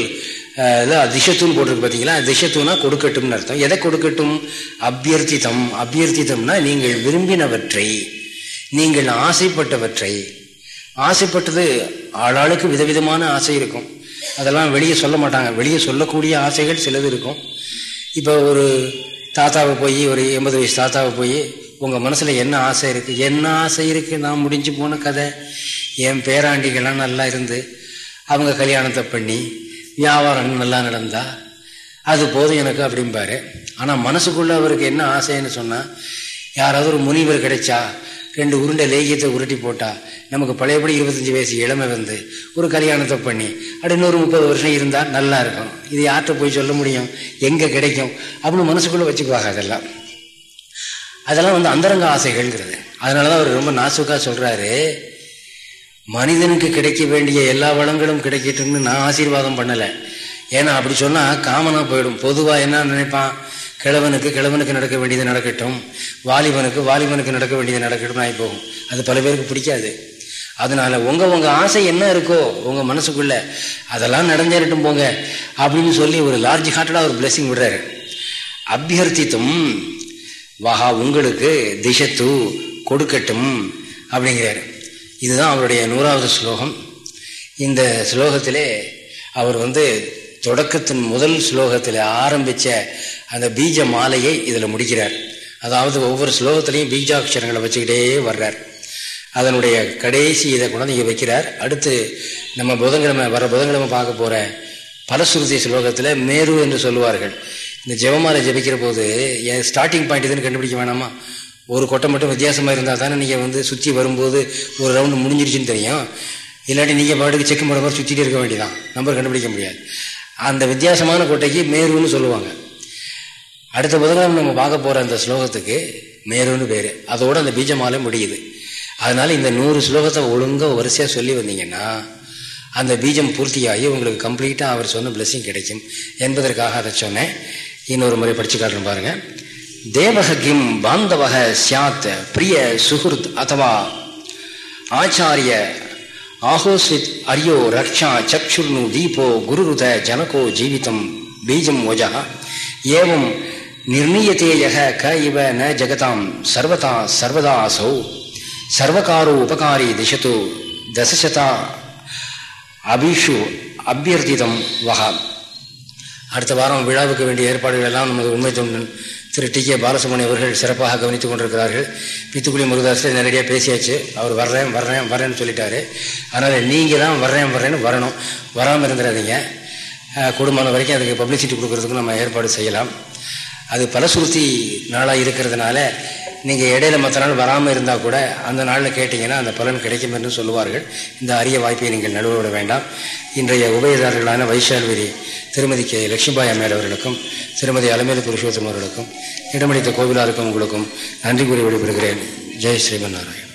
திசத்துன்னு போட்டிருக்கு பார்த்தீங்களா திசத்துனா கொடுக்கட்டும்னு அர்த்தம். எதை கொடுக்கட்டும்? அபியர்த்திதம். அபியர்த்திதம்னா நீங்கள் விரும்பினவற்றை நீங்கள் ஆசைப்பட்டவற்றை. ஆசைப்பட்டது ஆளாளுக்கு விதவிதமான ஆசை இருக்கும். அதெல்லாம் வெளியே சொல்ல மாட்டாங்க. வெளியே சொல்லக்கூடிய ஆசைகள் சிலது இருக்கும். இப்போ ஒரு தாத்தாவை போய் ஒரு எண்பது வயசு தாத்தாவை போய் உங்கள் மனசில் என்ன ஆசை இருக்குது என்ன ஆசை இருக்குது நான் முடிஞ்சு போன கதை. என் பேராண்டிகள்லாம் நல்லா இருந்து அவங்க கல்யாணத்தை பண்ணி வியாபாரம் நல்லா நடந்தா அது போதும் எனக்கு அப்படிம்பாரு. ஆனால் மனசுக்குள்ளே அவருக்கு என்ன ஆசைன்னு சொன்னால் யாராவது ஒரு முனிவர் கிடைச்சா ரெண்டு உருண்டை லேகியத்தை உருட்டி போட்டா நமக்கு பழையபடி இருபத்தஞ்சி வயசு இளமை வந்து ஒரு கல்யாணத்தை பண்ணி அப்படி இன்னொரு முப்பது வருஷம் இருந்தால் நல்லா இருக்கும். இது யார்கிட்ட போய் சொல்ல முடியும்? எங்கே கிடைக்கும்? அப்படின்னு மனசுக்குள்ளே வச்சுக்குவாங்க அதெல்லாம். அதெல்லாம் வந்து அந்தரங்க ஆசைகள்ங்கிறது. அதனால தான் அவர் ரொம்ப நாசுக்காக சொல்கிறாரு மனிதனுக்கு கிடைக்க வேண்டிய எல்லா வளங்களும் கிடைக்கட்டும்னு நான் ஆசீர்வாதம் பண்ணலை. ஏன்னா அப்படி சொன்னால் காமனாக போயிடும். பொதுவாக என்ன நினைப்பான்? கிழவனுக்கு கிழவனுக்கு நடக்க வேண்டியது நடக்கட்டும். வாலிபனுக்கு வாலிபனுக்கு நடக்க வேண்டியது நடக்கட்டும் ஆகி போகும். அது பல பேருக்கு பிடிக்காது. அதனால உங்க உங்க ஆசை என்ன இருக்கோ உங்க மனசுக்குள்ள அதெல்லாம் நடந்தேறட்டும் போங்க அப்படின்னு சொல்லி ஒரு லார்ஜ் ஹார்ட்டடா ஒரு பிளெஸிங் விடுறாரு. அபியர்த்தித்தும் வஹா உங்களுக்கு திசத்து கொடுக்கட்டும் அப்படிங்கிறாரு. இதுதான் அவருடைய நூறாவது ஸ்லோகம். இந்த ஸ்லோகத்திலே அவர் வந்து தொடக்கத்தின் முதல் ஸ்லோகத்தில் ஆரம்பிச்ச அந்த பீஜ மாலையை இதில் முடிக்கிறார். அதாவது ஒவ்வொரு ஸ்லோகத்திலையும் பீஜாட்சரங்களை வச்சுக்கிட்டே வர்றார். அதனுடைய கடைசி இதை கொண்டாந்து இங்கே வைக்கிறார். அடுத்து நம்ம புதன்கிழமை வர புதன்கிழமை பார்க்க போகிற பலசுருதி ஸ்லோகத்தில் மேரு என்று சொல்லுவார்கள். இந்த ஜெபமாலை ஜபிக்கிற போது என் ஸ்டார்டிங் பாயிண்ட் இதுன்னு கண்டுபிடிக்க வேணாமா? ஒரு கொட்டை மட்டும் வித்தியாசமாக இருந்தால் தானே நீங்கள் வந்து சுற்றி வரும்போது ஒரு ரவுண்டு முடிஞ்சிருச்சுன்னு தெரியும். இல்லாட்டி நீங்கள் பாட்டுக்கு செக் பண்ண மாதிரி சுற்றிட்டு இருக்க வேண்டியதான் நம்பர் கண்டுபிடிக்க முடியாது. அந்த வித்தியாசமான கொட்டைக்கு மேருன்னு சொல்லுவாங்க. அடுத்த புதன்கிழமை நம்ம பார்க்க போகிற அந்த ஸ்லோகத்துக்கு மேருன்னு பேர். அதோட அந்த பீஜமாலை முடியுது. அதனால இந்த நூறு ஸ்லோகத்தை ஒழுங்காக வரிசையாக சொல்லி வந்தீங்கன்னா அந்த பீஜம் பூர்த்தியாகி உங்களுக்கு கம்ப்ளீட்டாக அவர் சொன்ன பிளஸிங் கிடைக்கும் என்பதற்காக அதை சொன்னேன். இன்னொரு முறை படிச்சு காட்டுறேன் பாருங்க. தேவக கிம் பாந்தவக சியாத் பிரிய சுஹுர்த் அத்தவா ஆச்சாரிய ஆஹோஸ்வித் அரியோ ரக்ஷா சக்ஷுர்ணு தீபோ குருருத ஜனகோ ஜீவிதம் பீஜம் ஓஜா ஏவம் நிர்ணீயத்தேயக க இவ ந ஜகதாம் சர்வதா சர்வதாசௌ சர்வகாரோ உபகாரி திசத்து தசசதா அபிஷு அபியர்த்திதம் வகா அடுத்த வாரம் விழாவுக்கு வேண்டிய ஏற்பாடுகள் எல்லாம் நமது உண்மை தொண்டன் திரு டி கே பாலசுமணி அவர்கள் சிறப்பாக கவனித்துக் கொண்டிருக்கிறார்கள். பித்துக்குடி முருகதாசில் நேரடியாக பேசியாச்சு. அவர் வர்றேன் வர்றேன் வரேன்னு சொல்லிட்டாரு. அதனால் நீங்கள் தான் வர்றேன் வர்றேன்னு வரணும். வராமல் இருந்துடாதீங்க குடும்பம் வரைக்கும் அதுக்கு பப்ளிசிட்டி கொடுக்குறதுக்கு நம்ம ஏற்பாடு செய்யலாம். அது பலசுருத்தி நாளாக இருக்கிறதுனால நீங்கள் இடையில மற்ற நாள் வராமல் இருந்தால் கூட அந்த நாளில் கேட்டிங்கன்னா அந்த பலன் கிடைக்கும் என்று சொல்லுவார்கள். இந்த அரிய வாய்ப்பை நீங்கள் நழுவவிட வேண்டாம். இன்றைய உபயதாரர்களான வைஷால்வரி திருமதி கே. லட்சுமிபாய் அம்மையார் அவர்களுக்கும் திருமதி அலமேலு புருஷோத்தம் அவர்களுக்கும் இடமளித்த கோவிலாருக்கும் உங்களுக்கும் நன்றி கூறி விடைபெறுகிறேன். ஜெய் ஸ்ரீமன் நாராயண்